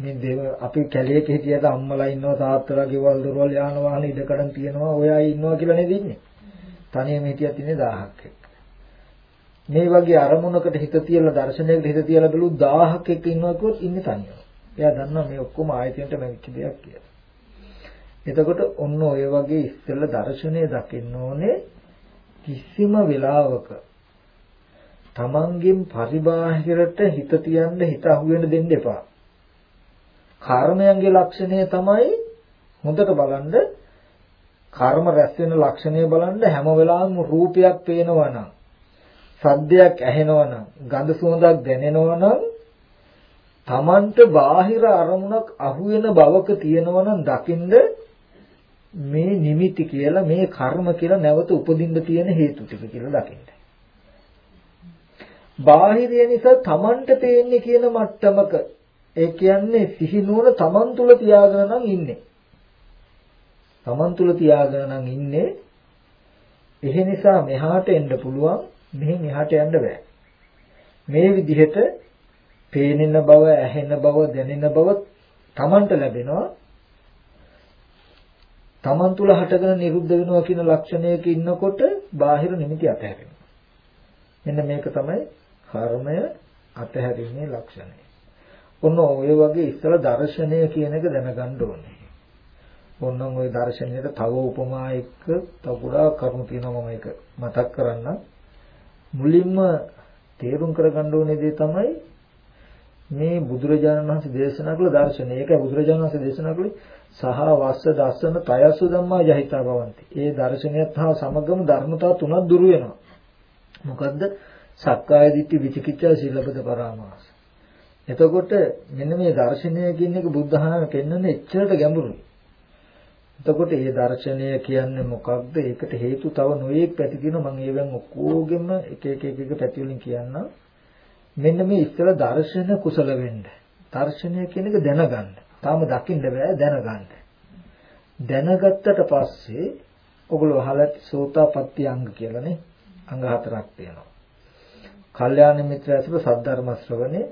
මේ දේව අපි කැලේක හිටියද අම්මලා ඉන්නවා තාත්තලා ගෙවල් දොරවල් යාන වාහන ඉඩකඩම් තියෙනවා ඔය අය ඉන්නවා කියලා නේද ඉන්නේ. තනියම හිටියත් ඉන්නේ 1000ක් එක්ක. මේ වගේ අරමුණකට හිත තියලා දර්ශනයකට හිත තියලා බලු 1000ක් එක්ක ඉන්නවා කිව්වොත් ඉන්නේ තනියම. එයා දන්නවා මේ ඔක්කොම ආයතනයට මැවිච්ච දෙයක් කියලා. එතකොට ඔන්න ඔය වගේ ඉස්සෙල්ලා දර්ශනය දකින්න ඕනේ කිසිම වෙලාවක තමන්ගෙන් පරිබාහිරට හිත තියන්න හිත අහුවෙන්න දෙන්න එපා. කර්මයන්ගේ ලක්ෂණය තමයි හොඳට බලන්න කර්ම රැස් වෙන ලක්ෂණය බලන්න හැම වෙලාවෙම රූපයක් පේනවා නම් සද්දයක් ඇහෙනවා නම් ගඳ සුවඳක් දැනෙනවා නම් තමන්ට බාහිර අරමුණක් අහුවෙන බවක තියෙනවා නම් දකින්ද මේ නිමිති කියලා මේ කර්ම කියලා නැවත උපදින්න තියෙන හේතු ටික කියලා දකින්න. බාහිරය නිසා Tamanට පේන්නේ කියන මට්ටමක ඒ කියන්නේ සිහි නුවණ Taman තුල තියාගෙන නම් ඉන්නේ. Taman තුල තියාගෙන නම් ඉන්නේ. ඒ නිසා මෙහාට එන්න පුළුවන්, මෙහෙන් එහාට යන්න බෑ. මේ විදිහට පේනෙන බව, ඇහෙන බව, දැනෙන බව Tamanට ලැබෙනවා. Taman තුල හටගෙන නිරුද්ධ වෙනවා කියන ලක්ෂණයක ඉන්නකොට බාහිර නිමිති අතහැරෙනවා. මෙන්න මේක තමයි කර්මය අතහැරීමේ ලක්ෂණය. ඔන්න ඔය වගේ ඉස්සල දර්ශනය කියන එක දැනගන්න ඕනේ. ඔන්න ඔය දර්ශනයට තව උපමා එක්ක තව ගොඩාක් කරුණු තියෙනවා මම ඒක මතක් කරන්න. මුලින්ම තේරුම් කරගන්න ඕනේ දේ තමයි මේ බුදුරජාණන් වහන්සේ දේශනා කළ දර්ශනය. ඒකයි බුදුරජාණන් වහන්සේ දේශනා කළේ සහ වස්ස දස්සන තයසු ධම්මා ජහිතා භවಂತಿ. ඒ දර්ශනයත් හා සමගම ධර්මතා තුනක් දුරු වෙනවා. මොකද්ද? සක්කාය දිට්ඨි විචිකිච්ඡා සීලබ්බත පරාමාස. එතකොට මෙන්න මේ දර්ශනය කියන එක බුද්ධ ධර්මයේ පෙන්වන්නේ එච්චරට ගැඹුරුයි. එතකොට මේ දර්ශනය කියන්නේ මොකක්ද? ඒකට හේතු තව නොයේක් පැති තියෙනවා. මම ඒවෙන් ඔක්කොගෙම එක එක එක එක පැති වලින් කියන්නම්. මෙන්න මේ ඉස්සර දර්ශන කුසල වෙන්න. දර්ශනය කියන එක දැනගන්න. තාම දකින්න බෑ දැනගන්න. දැනගත්තට පස්සේ ඔගොල්ලෝ අහලා සෝතාපට්ටි අංග කියලානේ අංග හතරක් තියෙනවා. කල්යාණ මිත්‍ර ඇසුර සද්ධර්ම ශ්‍රවණේ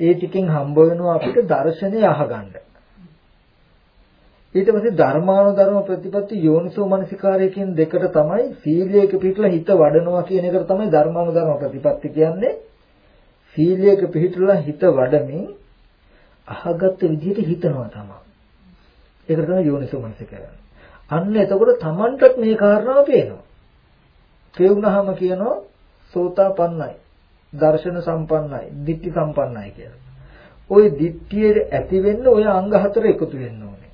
ඒ ටිකෙන් හම්බ වෙනවා අපිට දර්ශනය අහගන්න. ඊට පස්සේ ධර්මානුධර්ම ප්‍රතිපatti යෝනිසෝ මනසිකාරය කියන දෙකට තමයි සීලයක පිටලා හිත වඩනවා කියන එකට තමයි ධර්මානුධර්ම ප්‍රතිපatti කියන්නේ. සීලයක පිටලා හිත වඩමින් අහගත්ත විදිහට හිතනවා තමයි. ඒකට තමයි යෝනිසෝ මනසිකාරය. අන්න එතකොට Tamanටත් මේ කාරණාව පේනවා. පේුණාම කියනවා සෝතාපන්නයි. දර්ශන සම්පන්නයි, ditthi සම්පන්නයි කියලා. ওই ditthියේ ඇති වෙන්න ওই අංග හතර එකතු වෙන්න ඕනේ.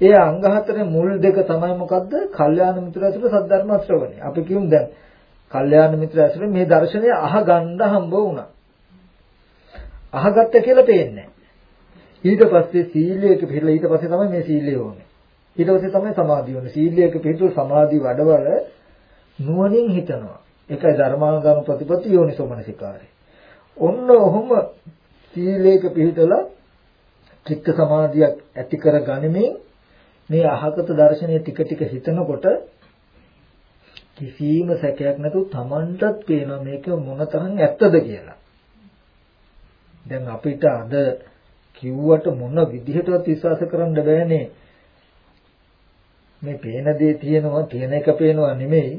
ඒ අංග හතරේ මුල් දෙක තමයි මොකද්ද? කල්යාණ මිත්‍ර ඇසුර සද්ධර්ම ශ්‍රවණය. අපි කියමු දැන් කල්යාණ මිත්‍ර ඇසුර මේ දර්ශනය අහගන්න හම්බ වුණා. අහගත්ත කියලා පේන්නේ ඊට පස්සේ සීලයක පිළිලා ඊට පස්සේ තමයි මේ සීලය ඕනේ. ඊට පස්සේ තමයි සමාධිය ඕනේ. සීලයක පිළිතුරු සමාධි වඩවල නුවණින් හිතනවා. ඒකයි ධර්මානුගම ප්‍රතිපatti යෝනිසෝමනසිකාරය. ඔන්න ඔහොම සීලේක පිළිතලා චිත්ත සමාධියක් ඇති කර ගනිමින් මේ අහගත දර්ශනය ටික ටික හිතනකොට කිසිම සැකයක් නැතුව Tamanටත් පේනවා මේක මොනතරම් ඇත්තද කියලා. දැන් අපිට අද කිව්වට මොන විදිහටවත් විශ්වාස කරන්න බෑනේ. මේ පේන දේ තියෙනවා තියෙන එක පේනවා නෙමෙයි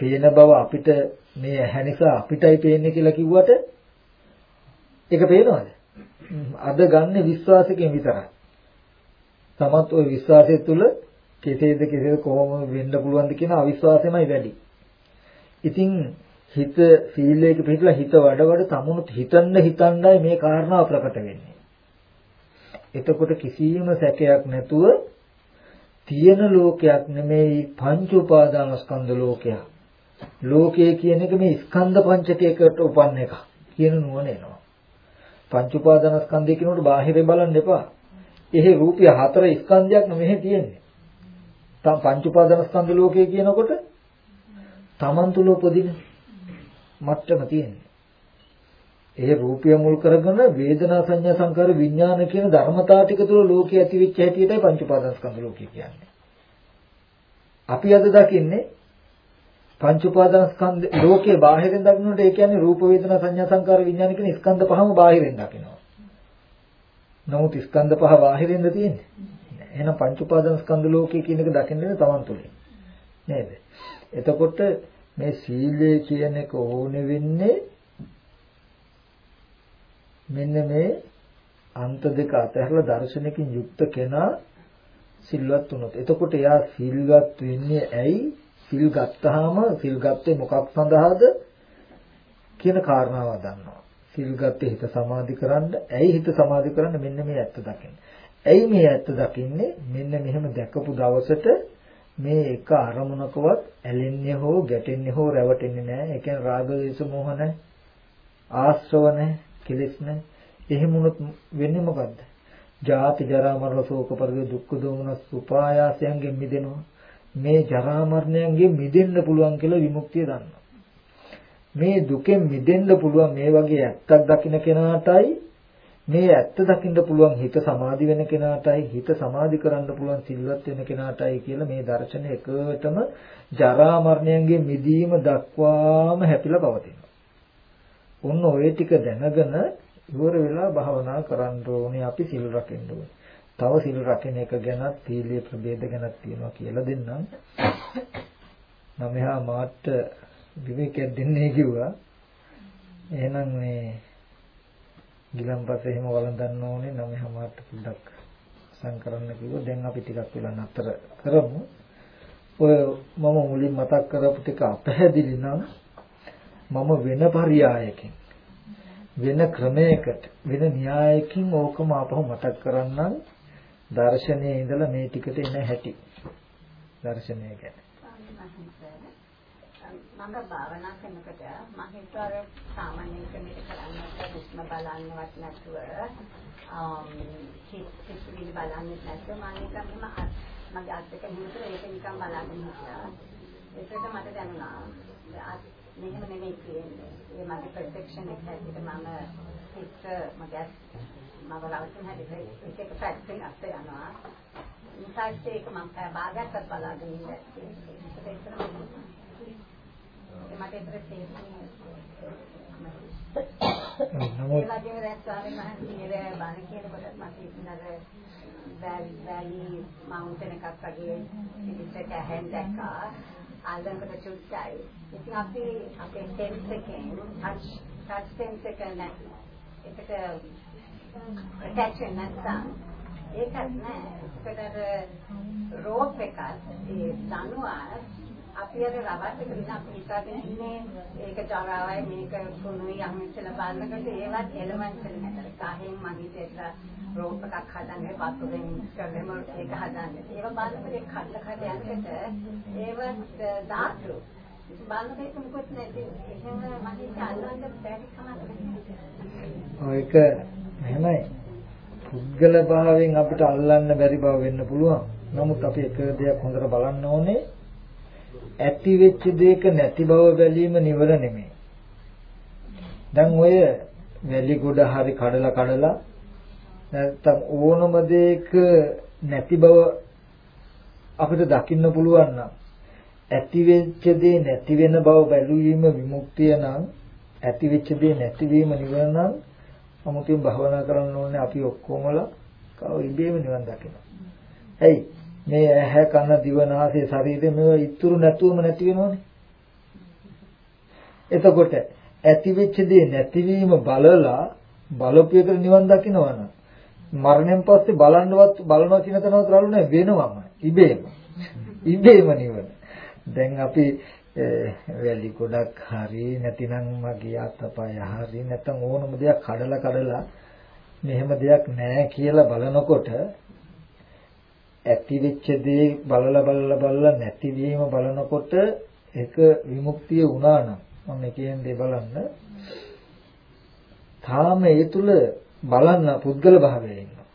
පේන බව අපිට මේ ඇහැ නිසා අපිටයි පේන්නේ කියලා කිව්වට ඒක පේනවද? අද ගන්න විශ්වාසයෙන් විතරයි. තමත් ওই විශ්වාසය තුළ කෙසේද කෙසේද කොහොම වෙන්න පුළුවන්ද කියන අවිශ්වාසයමයි වැඩි. ඉතින් හිත සීලයක පිටලා හිත වඩ වඩ තමුණුත් හිතන්න හිතන්නයි මේ කාරණාව ප්‍රකට වෙන්නේ. එතකොට කිසියම් සැකයක් නැතුව තියෙන ලෝකයක් නෙමෙයි පංච උපාදානස්කන්ධ ලෝකයක්. ලෝකය කියන එක මේ ස්කන්ධ පංචකයකට උපන්න එක කියන නුවණ එනවා. පංච උපාදානස්කන්ධය කියනකොට බාහිරේ බලන්න එපා. එහෙ රූපය හතර ස්කන්ධයක් නෙමෙයි තියෙන්නේ. තම පංච උපාදානස්කන්ධ ලෝකය කියනකොට තමන් තුල උපදින මට්ටම තියෙන්නේ. ඒ රූපය මුල් කරගෙන වේදනා සංඥා සංකාර විඥාන කියන ධර්මතා ටික තුල ලෝකයේ ඇති වෙච්ච හැටියටයි පංච උපාදානස්කන්ධ ලෝකය කියන්නේ. අපි අද දකින්නේ පංච උපාදානස්කන්ධ ලෝකයේ බාහිරින් දකින්නට ඒ කියන්නේ රූප වේදනා සංඥා සංකාර විඥාන කියන ස්කන්ධ පහම බාහිරින් දකිනවා. නමුත් ස්කන්ධ පහ බාහිරින්ද තියෙන්නේ? එහෙනම් පංච උපාදානස්කන්ධ ලෝකයේ කියන එක දකින්නේ තමන් තුළින්. නේද? එතකොට මේ සීලය කියන එක ඕනේ වෙන්නේ මෙන්න මේ අන්ත දෙක අතහැරලා දර්ශනකින් යුක්ත කෙනා සිල්වත් වුණොත්. එතකොට එයා සිල්වත් වෙන්නේ ඇයි? සිල් ගත්තාම සිල් ගත්තේ මොකක් සඳහාද කියන කාරණාව දන්නවා. සිල් ගත්තේ හිත සමාධි කරන්න. ඇයි හිත සමාධි කරන්න? මෙන්න මේ ඇත්ත දකින්න. ඇයි මේ ඇත්ත දකින්නේ? මෙන්න මෙහෙම දැකපු දවසට මේ එක අරමුණකවත් ඇලෙන්නේ හෝ ගැටෙන්නේ හෝ රැවටෙන්නේ නැහැ. ඒ කියන්නේ රාග දේශ මොහ නැහැ. ආශ්‍රව නැහැ. කෙලෙස් නැහැ. එහෙම වුණොත් වෙන්නේ මොකද්ද? ජාති ජරා මරණ ශෝක පරිදේ දුක්ඛ දෝමනස් උපායාසයන්ගෙන් මිදෙනවා. මේ ජරා මරණයන්ගෙන් මිදෙන්න පුළුවන් කියලා විමුක්තිය දන්නවා. මේ දුකෙන් මිදෙන්න පුළුවන් මේ වගේ ඇත්තක් දකින්න කෙනාටයි මේ ඇත්ත දකින්න පුළුවන් හිත සමාධි වෙන කෙනාටයි හිත සමාධි කරන්න පුළුවන් සිල්වත් වෙන කෙනාටයි කියලා මේ දර්ශන එකටම ජරා මරණයන්ගේ මිදීම දක්වාම හැපිලා පවතිනවා. ඔන්න ඔය ටික දැනගෙන ඉවර වෙලා භාවනා කරන්න ඕනේ අපි සිල් රකින්න ඕනේ. තව සිල් රකින්න එක ගැනත් සීලයේ ප්‍රභේද ගැනත් තියෙනවා කියලා දෙන්නම්. මම එහා මාත් විවේකයක් දෙන්නේ කිව්වා. එහෙනම් මේ ගිලන්පස එහෙම වළඳන්න ඕනේ නම් එහාමට පොඩ්ඩක් සංකරන්න කිව්වා. දැන් අපි ටිකක් වෙලා නතර කරමු. ඔය මම මුලින් මතක් කරපු ටික අපහැදිලි නම් මම වෙන පරයයකින් වෙන ක්‍රමයකට වෙන න්‍යායකින් ඕකම අපහු මතක් කරන්නම් දර්ශනයේ ඉඳලා මේ ටිකට එන හැටි. දර්ශනය ගැන. මම භාවනා කරනකොට මම හිතුවා සාමාන්‍ය ක්‍රමයකට කරන්නත් හුස්ම බලන්නවත් නැතුව හිත හිත බලන්නේ නැතුව මම නිකන් මගේ අත් දෙක හිතුවා ඒක නිකන් බලන්න හිතුවා ඒකට මට දැනුණා. මෙහෙම නෙමෙයි කියන්නේ ඒ මගේ පර්සෙප්ෂන් එක හැටියට මම හිත මගේ බලන්න හැටියට ඒක ෆැක්ටින් අත් යනවා. ඉන්සයිට් එක මම භාගයක් බලාගෙන ඉන්නේ ඒක මට ඒතර තේරෙන්නේ ඒ වගේම ස්වාමීන් වහන්සේ බණ කියනකොට මට ඉන්නර වැලි මවුන්ටන් එකක් වගේ පිටිසක හැන් දැක්කා. ආදම්කට චුට්ටයි. ඉතින් අපි අපේ සෙන්ස් එකෙන් ටච් ටච් සෙන්ස් එක නැති ඒකට ප්‍රොටෙක්ෂන් නැත්නම් ඒකත් නෑ. ඒකට රෝප් එකක් ඒ දනුවා අපි අර රවත් එක නිසා අපි හිතාගෙන ඉන්නේ. ඒක ජරාවයි මේක කුණුයි යම් කියලා බලනකොට ඒවත් එලමන්ට් එක නේද කාහෙන් මගේ දෙන්න රෝප් එකක් හදන්නේ වතුරෙන් කරලම ඒක හදන්නේ. ඒව බලනකොට ඒ කඩල කඩ යනකොට ඒවත් ධාතු. බලනකොට ඒක මොකද නැති. එහෙම මගේ අල්ලන්න බැරි කමක් ඒක එහෙමයි පුද්ගල භාවයෙන් අපිට අල්ලන්න බැරි බව වෙන්න පුළුවන්. නමුත් අපි එක දෙයක් හොඳට බලන්න ඕනේ ඇති වෙච්ච දෙයක නැති බව බැලීම නිවර නෙමෙයි. දැන් ඔය වැලි ගොඩ හරි කඩලා කඩලා නැත්තම් ඕනම දෙයක නැති බව අපිට දකින්න පුළුවන් නම් ඇති වෙච්ච දේ නැති වෙන බව බැලුවීම විමුක්තිය නම් ඇති වෙච්ච දේ නැතිවීම නිවන නම් අමුතුවෙන් භවනා කරන්න ඕනේ අපි ඔක්කොමලා කව ඉබේම නිවන් දකිනවා. ඇයි? මේ ඇහැ කන දිව නාසය ශරීරය මේවා ඉතුරු නැතුවම නැති වෙනවනේ. එතකොට ඇති වෙච්ච දේ නැතිවීම බලලා බලපු එකට නිවන් දකින්නවනම් මරණයෙන් පස්සේ බලන්නවත් බලනවා කියන තැනවත් රළු නැහැ වෙනවම ඉබේම. ඉබේම නිවන. දැන් අපි වැලි ගොඩක් හරි නැතිනම් මගේ අතපය හරි නැත්නම් ඕනම දෙයක් කඩලා කඩලා මෙහෙම දෙයක් නැහැ කියලා බලනකොට ඇති වෙච්ච දේ බලලා බලලා බලලා නැතිවීම බලනකොට ඒක විමුක්තිය වුණා නම් මම කියන දේ බලන්න තාම ඒ තුල බලන්න පුද්ගල භාවය ඉන්නවා.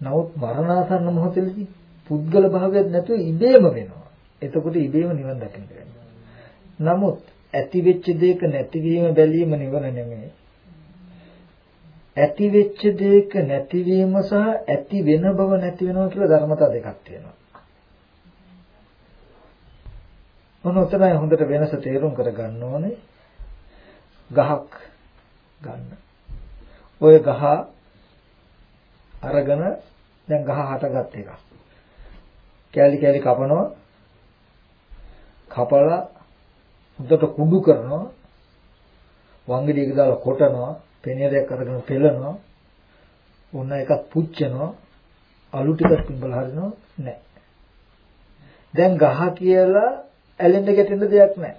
නමුත් මරණාසන්න මොහොතේදී පුද්ගල භාවයක් නැතුව ඉබේම වෙනවා. එතකොට ඉබේම නිවන් දකින්න නමුත් ඇති වෙච්ච දෙයක නැතිවීම බැලීම නිවන නෙමෙයි. ඇති වෙච්ච දෙයක නැතිවීම සහ ඇති වෙන බව නැති වෙනවා කියලා ධර්මතා දෙකක් තියෙනවා. මොන උතරයි හොඳට වෙනස තේරුම් කරගන්න ඕනේ. ගහක් ගන්න. ওই ගහ අරගෙන දැන් ගහ හටගත් එක. කෑලි කෑලි කපනවා. කපලා හොඳට කුඩු කරනවා. වංගෙඩියක දාලා කොටනවා. පෙනේරයක් අරගෙන පෙළනවා. ඕන එකක් පුච්චනවා. අලු ටිකක් තිබ්බලා හරිනවා නැහැ. දැන් ගහ කියලා ඇලෙන්න ගැටෙන්න දෙයක් නැහැ.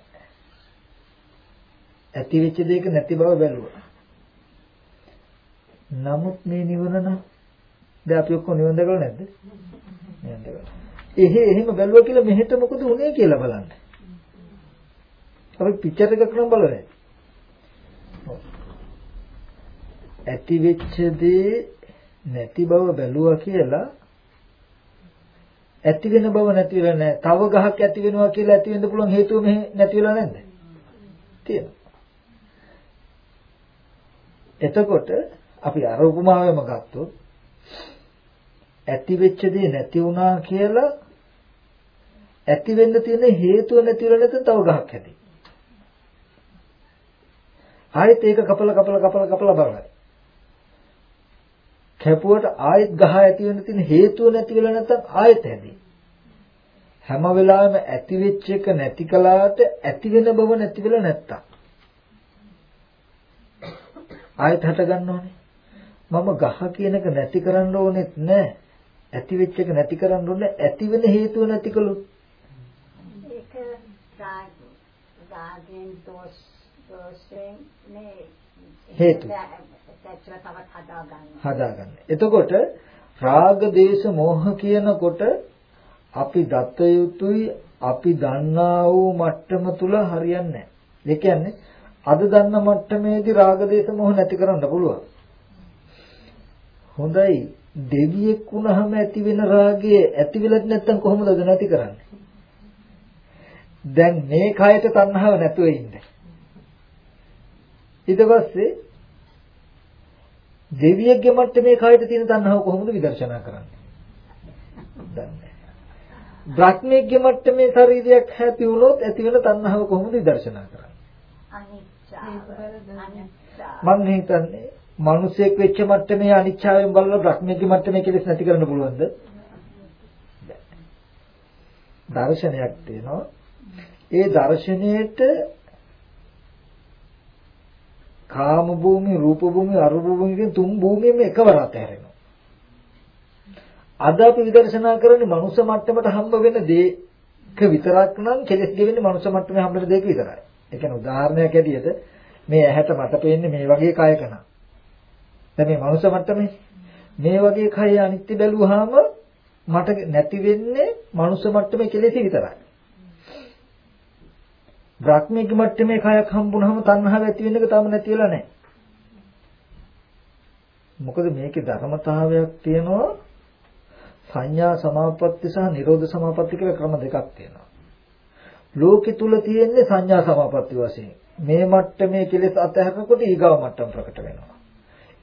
ඇති වෙච්ච දෙයක නැති බව බැලුවා. නමුත් මේ නිවන නම් දැන් අපි ඔක්කොම නිවන දැකලා නැද්ද? නිවන දැකලා. එහෙ එහෙම බැලුවා කියලා මෙහෙට මොකද වුනේ කියලා බලන්න. අපි පික්චර් එකක් නම් බලන්නේ. ඇති වෙච්ච දේ නැති බව බැලුවා කියලා ඇති වෙන බව නැති වෙලා නැහැ. තව ගහක් ඇති වෙනවා කියලා ඇති වෙන්න පුළුවන් හේතුව මෙහෙ නැති වෙලා නැද්ද? තියෙනවා. එතකොට අපි අර උපමාවෙම ගත්තොත් ඇති වෙච්ච දේ නැති වුණා කියලා ඇති වෙන්න තියෙන හේතුව නැති වෙලා නැත්නම් තව ගහක් ඇති. ආයෙත් ඒක කපල කපල කපල කපල බලන්න. කැපුවට ආයෙත් ගහ ඇති වෙන්න තියෙන හේතුව නැති වෙලා නැත්නම් ආයෙත් හැදේ. හැම වෙලාවෙම ඇති වෙච්ච එක නැති කලාට ඇති වෙන බව නැති වෙලා නැත්තම් ආයෙත් හට ගන්න ඕනේ. මම ගහ කියන එක නැති කරන්න ඕනෙත් නෑ. ඇති වෙච්ච එක නැති කරන්න ඕනේ ඇති වෙන හේතුව නැති කළොත්. ඒක රාගෙන් දෝෂ දෝෂෙන් නේ හේතු. හදාගන්න. එතකොට රාග දේශ මොහ කියනකොට අපි දත යුතුයි අපි දන්නා වූ මට්ටම තුල හරියන්නේ නැහැ. ඒ කියන්නේ අද දන්න මට්ටමේදී රාග දේශ මොහ නැති කරන්න පුළුවන්. හොඳයි දෙවියෙක් වුණාම ඇති වෙන රාගය ඇති වෙලත් නැත්තම් කොහොමද නැති කරන්නේ? දැන් මේ කයට තණ්හාව නැතුව ඉන්න. ඊට පස්සේ දෙවියෙක්ගේ මට්ටමේ කයට තියෙන තණ්හාව කොහොමද විදර්ශනා කරන්නේ? දන්නේ බ්‍රහ්මයේ මට්ටමේ ශරීරයක් හැපි වුණොත් ඇති වෙන තණ්හාව කොහොමද විදර්ශනා කරන්නේ? මම හිතන්නේ මිනිසෙක් වෙච්ච මට්ටමේ අනිච්චාවෙන් බලලා බ්‍රහ්මයේ මට්ටමේ කෙලෙස් නැති කරන්න පුළුවන්ද? දර්ශනයක් තියෙනවා. ඒ දර්ශනයේට කාම භූමි, රූප භූමි, අරූප භූමි කියන තුන් භූමියම එකවර අතහැරෙනවා. අද අපි විදර්ශනා කරන්නේ මනුෂ්‍ය මට්ටමට හම්බ වෙන දේක විතරක් නම් කෙලස් ගෙවෙන්නේ මනුෂ්‍ය මට්ටමේ හම්බ වෙන දේක විතරයි. ඒ කියන්නේ උදාහරණයක් ඇටියට මේ ඇහැට මට පේන්නේ මේ වගේ කයක නම්. දැන් මේ මනුෂ්‍ය මට්ටමේ මේ වගේ කය අනිත්‍ය බැලුවාම මට නැති වෙන්නේ මනුෂ්‍ය මට්ටමේ කෙලෙස් විතරයි. බ්‍රහ්මික මට්ටමේ කයක් හම්බුනහම තණ්හාව ඇති වෙන එක තාම නැති වෙලා නැහැ. මොකද මේකේ ධර්මතාවයක් තියෙනවා සංඥා සමාපatti සහ නිරෝධ සමාපatti කියලා ක්‍රම දෙකක් තියෙනවා. ලෝකෙ තුල තියෙන්නේ සංඥා සමාපatti වශයෙන්. මේ මට්ටමේ කෙලෙස් අතහැරනකොට ඊගාව මට්ටම ප්‍රකට වෙනවා.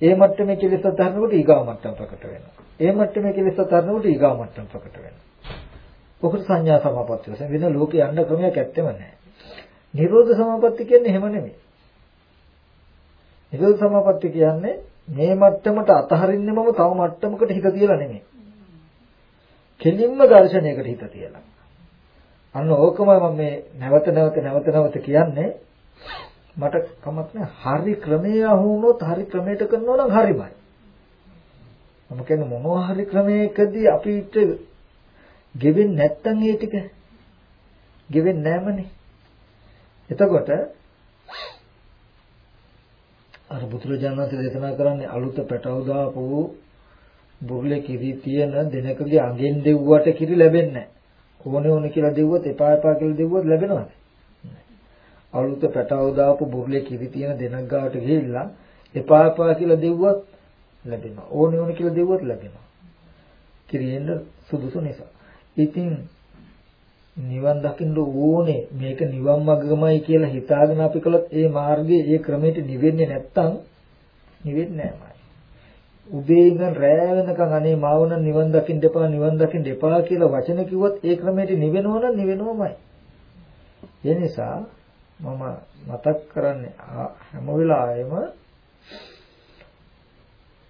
ඒ මට්ටමේ කෙලෙස් අතහැරනකොට ඊගාව මට්ටම ප්‍රකට වෙනවා. ඒ මට්ටමේ කෙලෙස් අතහැරනකොට ඊගාව මට්ටම ප්‍රකට වෙනවා. ඔකට සංඥා සමාපatti වශයෙන් වෙන ලෝකෙ යන්න ක්‍රමයක් ඇත්තෙම නැහැ. නිරෝධ සමාපatti කියන්නේ එහෙම නෙමෙයි. නිරෝධ සමාපatti කියන්නේ මේ මට්ටමට අතහරින්නේ මම තව මට්ටමකට හිත තියලා නෙමෙයි. කෙලින්ම දර්ශනයකට හිත තියලා. අන්න ඕකමයි මම මේ නැවත නැවත නැවත නැවත කියන්නේ මට කමක් නැහැ හරි ක්‍රමයේ අහු වුණොත් හරි ක්‍රමයට කරනවා නම් හරිමයි. මම කියන්නේ මොනවා හරි ක්‍රමයකදී අපිට ගෙවෙන්නේ නැත්තම් ඒ ටික ගෙවෙන්නේ නැමනේ. එතකොට අර බුදුරජාණන් වහන්සේ දේශනා කරන්නේ අලුත පැටව දාපු බුරුලේ කිරි තියෙන දෙනකගේ අඟෙන් දෙව්වට කිරි ලැබෙන්නේ නැහැ. ඕනේ ඕනේ කියලා දෙව්වොත් එපා එපා කියලා දෙව්වොත් ලැබෙනවද? අලුත පැටව දාපු බුරුලේ කිරි තියෙන දෙනක් ගාවට ගිහිල්ලා එපා එපා කියලා දෙව්වොත් ලැබෙනවා. ඕනේ ඕනේ කියලා දෙව්වොත් ලැබෙනවා. කිරියෙන්න සුදුසු නිසා. ඉතින් නිවන් දකින්න ඕනේ මේක නිවන් මාර්ගමයි කියලා හිතාගෙන අපි කළොත් ඒ මාර්ගයේ ඒ ක්‍රමයට නිවෙන්නේ නැත්තම් නිවෙන්නේ නැහැ. උදේ ඉඳන් රෑ වෙනකන් අනේ මාව නම් නිවන් දකින්න එපා නිවන් දකින්න එපා කියලා වචන කිව්වොත් ඒ ක්‍රමයට නිවෙනව නම් නිවෙනවමයි. ඒ නිසා මම මතක් කරන්නේ හැම වෙලාවෙම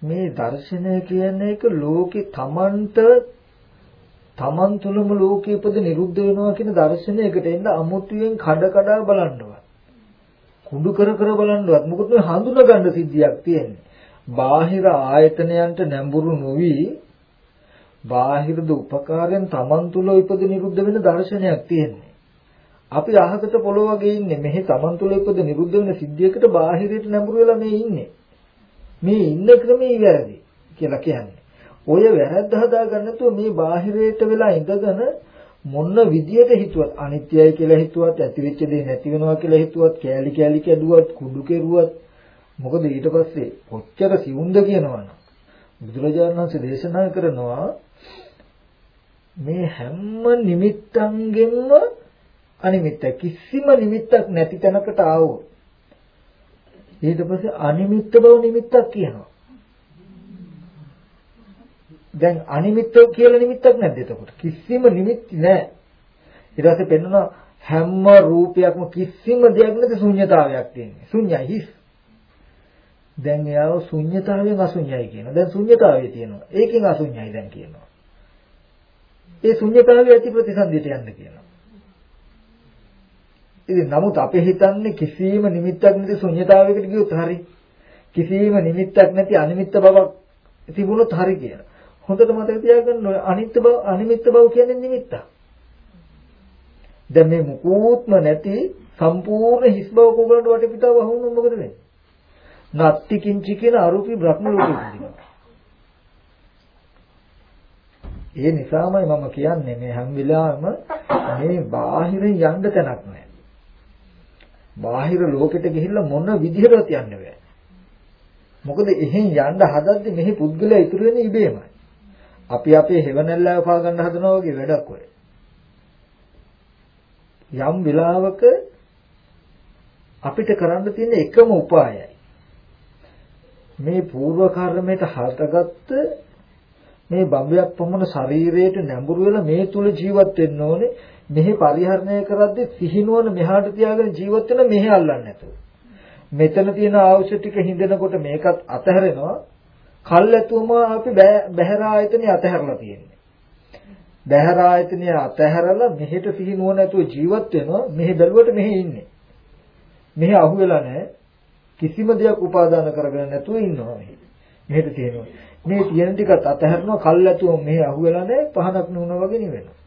මේ දර්ශනය කියන එක ලෝකේ තමන්ට තමන් තුළම ලෝකයේ උපද නිරුද්ධ වෙනවා කියන දර්ශනයකට එන්න අමුතුවෙන් කඩ කඩ බලන්නවත්. කුඩු කර කර බලන්නවත්. මොකද මේ හඳුනා ගන්න සිද්ධියක් තියෙන්නේ. බාහිර ආයතනයන්ට නැඹුරු නොවි බාහිරද උපකාරයෙන් Taman තුල ඉපද නිරුද්ධ වෙන දර්ශනයක් තියෙන්නේ. අපි අහකට පොළොව වගේ ඉන්නේ. මෙහි Taman තුල ඉපද නිරුද්ධ වෙන සිද්ධියකට බාහිරයට නැඹුරු වෙලා මේ ඉන්නේ. මේ ඉන්න ක්‍රමේ වැරදි කියලා කියන්නේ. ඔය වැරද්ද හදාගන්න නැතුව මේ බාහිරයට වෙලා ඉඳගෙන මොන විදියට හිතුවත් අනිත්‍යයි කියලා හිතුවත් ඇතිවෙච්ච දේ නැති වෙනවා කියලා හිතුවත් කෑලි කෑලි කැඩුවත් කුඩු කෙරුවත් මොකද ඊට පස්සේ කොච්චර සිවුම්ද කියනවනම්? බුදුරජාණන් වහන්සේ දේශනා කරනවා මේ හැම නිමිත්තන්ගෙන්ම අනිමිත්ත කිසිම නිමිත්තක් නැති තැනකට ආවොත් ඊට පස්සේ අනිමිත්ත බව නිමිත්තක් කියනවා. දැන් අනිමිත්ත කියලා නිමිත්තක් නැද්ද එතකොට? කිසිම නිමිති නැහැ. ඊට පස්සේ පෙන්වනවා හැම රූපයක්ම කිසිම දෙයක් නැති ශුන්්‍යතාවයක් තියෙන්නේ. ශුන්‍යයි හිස්. දැන් එයාව ශුන්්‍යතාවයෙන් අශුන්‍යයි කියනවා. දැන් ශුන්්‍යතාවය තියෙනවා. ඒකෙන් අශුන්‍යයි දැන් කියනවා. ඒ ශුන්්‍යතාවය ඇති ප්‍රතිසන්දියට යන්න කියනවා. ඉතින් නමුත් අපි හිතන්නේ කිසිම නිමිත්තක් නැති ශුන්්‍යතාවයකට ගියොත් හරි. කිසිම නිමිත්තක් නැති අනිමිත්ත බවක් තිබුණොත් හරි කියලා. හොඳට මතක තියාගන්න ඔය අනිත්‍ය බව අනිමිත්ත බව කියන්නේ නිමිත්තක්. දැන් මේ මුකුත්ම නැති සම්පූර්ණ හිස් බව කොගලන්ට වටපිටාව වහුනොත් මොකද වෙන්නේ? නත්ති කිංචි කියන අරූපී බ්‍රහ්ම ලෝකෙ ඉඳිනවා. ඒ නිසාමයි මම කියන්නේ මේ හැම වෙලාවෙම මේ බාහිරින් යන්න තැනක් නැහැ. බාහිර ලෝකෙට ගිහිල්ලා මොන විදිහටවත් යන්න බෑ. මොකද එහෙන් යන්න හදද්දි මෙහි පුද්ගලයා ඉතුරු වෙන්නේ ඉබේමයි. අපි අපේ හෙවණැල්ලව පා ගන්න හදනවා වගේ වැඩක් ඔය. යම් වෙලාවක අපිට කරන්න තියෙන එකම උපායයි. මේ పూర్ව කර්මයට හටගත්ත මේ බඹයක් පමණ ශරීරයට නැඹුරු වෙලා මේ තුල ජීවත් වෙන්න ඕනේ. මෙහි පරිහරණය කරද්දී සිහිනුවන මෙහාට තියාගෙන ජීවත් වෙන මෙහි අල්ලන්නේ නැතුව. මෙතන තියෙන අවශ්‍ය ටික හිඳනකොට මේකත් අතහැරෙනවා. කල්ැතුම අපි බහැර ආයතනිය අතහැරලා තියෙන්නේ. බහැර ආයතනිය අතහැරලා මෙහෙට සිහිනුවන නැතුව ජීවත් වෙනවා. මෙහි බැලුවට මෙහි ඉන්නේ. මෙහි අහුවෙලා නැහැ. කිසිම දෙයක් උපාදාන කරගෙන නැතුව ඉන්නවා මෙහි. මෙහෙට තියෙනවා මේ තියෙන ටිකත් අතහැරනවා. කල්ැතුව මෙහි අහුවෙලා නැහැ. පහනක් නුනවා වගේ නෙවෙනවා.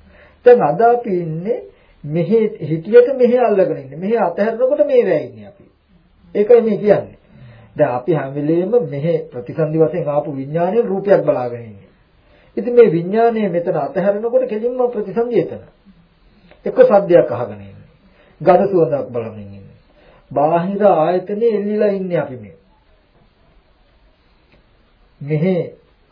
දැන් අද අපි ඉන්නේ මෙහි හිටියට මෙහි අල්ලගෙන ඉන්නේ. මෙහි අතහැරනකොට මේ වැය ඉන්නේ අපි. ඒකයි මේ කියන්නේ. දැන් අපි හැම වෙලෙම මෙහි ප්‍රතිසන්දි වශයෙන් ආපු විඥානයේ රූපයක් බලාගෙන ඉන්නේ. ඉතින් මේ විඥානය මෙතන අතහැරනකොට කෙලින්ම ප්‍රතිසන්දි එතන. එක සද්දයක් අහගෙන ඉන්නේ. ගඳ සුවඳක් බලමින් ඉන්නේ. බාහිර ආයතනේ එල්ලිලා ඉන්නේ අපි මේ. මෙහි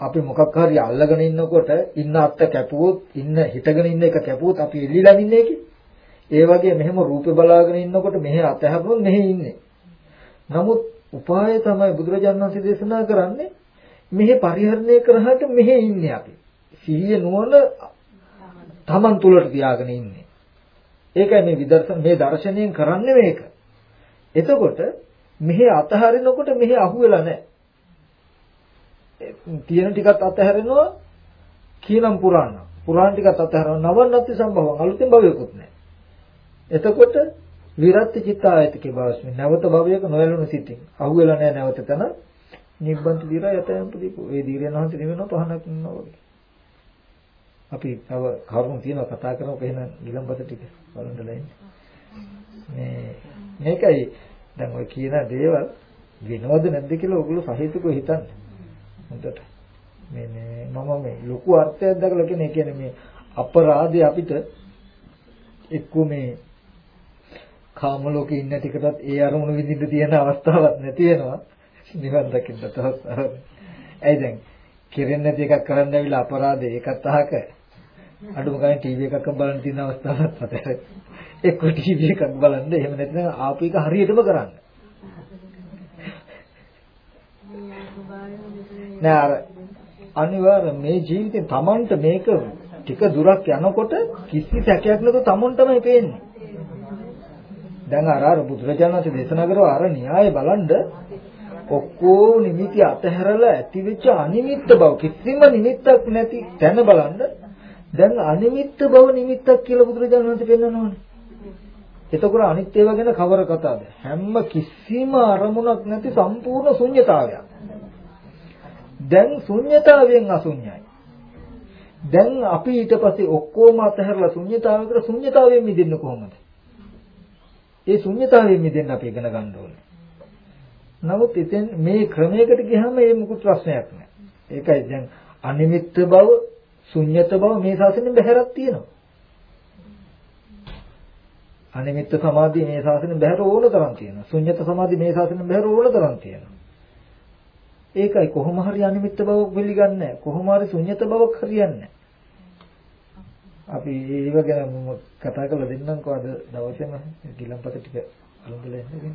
අපි මොකක් හරි අල්ලගෙන ඉන්නකොට ඉන්න අත්ත කැපුවොත් ඉන්න හිටගෙන ඉන්න එක කැපුවොත් අපි එල්ලිලා ඉන්නේ ඒකේ. ඒ වගේ මෙහෙම රූපේ බලාගෙන ඉන්නකොට මෙහි අතහැරුණොත් මෙහි ඉන්නේ. නමුත් උපාය තමයි බුදුරජාණන් වහන්සේ දේශනා කරන්නේ මෙහි පරිහරණය කරහට මෙහි ඉන්නේ අපි. සිහිය නුවණ තමන් තුලට තියාගෙන ඉන්නේ. ඒකයි මේ විදර්ශන මේ දර්ශනයෙන් කරන්නේ මේක. එතකොට මෙහි අතහරිනකොට මෙහි අහුවෙලා නැහැ. තියෙන ටිකත් අතහැරෙනවා කියනම් පුරාණ. පුරාණ ටිකත් අතහැරනවා නවන්නත්ති සම්භවං අලුතෙන් භවයකුත් නැහැ. එතකොට විරත්ති චිත්ත ආයතකේ භවස්මි නැවත භවයක නොයලුණු සිතින් අහුවෙලා නැහැ නැවත තන නිබ්බන්ති දීරා යතයන් ප්‍රදීපෝ ඒ දීරයන් වහන්සේ නිවෙනවා පහනක් ඉන්නවා වගේ. අපි තව කරුණු තියෙනවා කතා කරමු එහෙනම් ගිලම්පත ටික බලන්න ලයින්. මේ මේකයි දැන් ඔය කියන දේවල් විනෝද නැද්ද කියලා ඔයගොල්ලෝ සහිතකව හිතන්නේ. හොඳට මේ මේ මම මේ ලොකු අර්ථයක් දැකලා කියන්නේ කියන්නේ මේ අපරාධය අපිට එක්ක මේ කාම ලෝකේ ඉන්න ටිකටත් ඒ අරමුණු විඳින්න තියෙන අවස්ථාවක් නැති වෙනවා. නිවන් දකින්න තවත් ඇයි දැන්? කෙරෙන්නේ නැති එකක් කරන්න ඇවිල්ලා අපරාධය ඒකත් අහක. අඩුම ගානේ ටීවී එකක් බලන්න තියෙන අවස්ථාවක් අතර එක්ක ටීවී එකක් බලන්න එහෙම නැත්නම් ආපු එක හරියටම කරන්න. නෑ අර අනිවාර්ය මේ ජීවිතේ Tamanට මේක ටික දුරක් යනකොට කිසි සැකයක් නැතුව Taman තමයි පේන්නේ. දැන් අර අර බුදුරජාණන් වහන්සේ දේශනා කරව අර න්‍යාය බලන්ඩ ඔක්කොම නිමිති අතහැරලා ඇතිවෙච්ච අනිමිත්ත බව කිසිම නිමිත්තක් නැති තැන බලන්න දැන් අනිමිත්ත බව නිමිත්තක් කියලා බුදුරජාණන් වහන්සේ පෙන්නනවානේ. එතකොට අනිත් ඒවා ගැන කවර කතාවද? හැම කිසිම අරමුණක් නැති සම්පූර්ණ ශුන්්‍යතාවයක්. දැන් ශුන්්‍යතාවයෙන් අශුන්‍යයි. දැන් අපි ඊට පස්සේ ඔක්කොම අතහැරලා ශුන්්‍යතාවයකට ශුන්්‍යතාවයෙන් මිදෙන්න කොහොමද? ඒ ශුන්්‍යතාවයෙන් මිදෙන්න අපි ඉගෙන ගන්න ඕනේ. නමුත් ඉතින් මේ ක්‍රමයකට ගියාම ඒ මුකුත් ප්‍රශ්නයක් නැහැ. ඒකයි දැන් අනිමිත්ත බව, ශුන්්‍යත බව මේ ශාසනයෙන් බැහැරක් තියෙනවා. අනිමිත්ත සමාධිය මේ ශාසනයෙන් බැහැර ඕන තරම් තියෙනවා. ශුන්්‍යත සමාධිය මේ ශාසනයෙන් බැහැර ඕන තරම් තියෙනවා. ඒකයි කොහොම හරි අනිමිත්ත බවක් පිළිගන්නේ නැහැ. කොහොම හරි ශුන්්‍යත බවක් හරියන්නේ අපි ඒව ගැන කතා කරලා දෙන්නම්කෝ අද දවසේම. ගිලම්පත ටික අරන් දෙලා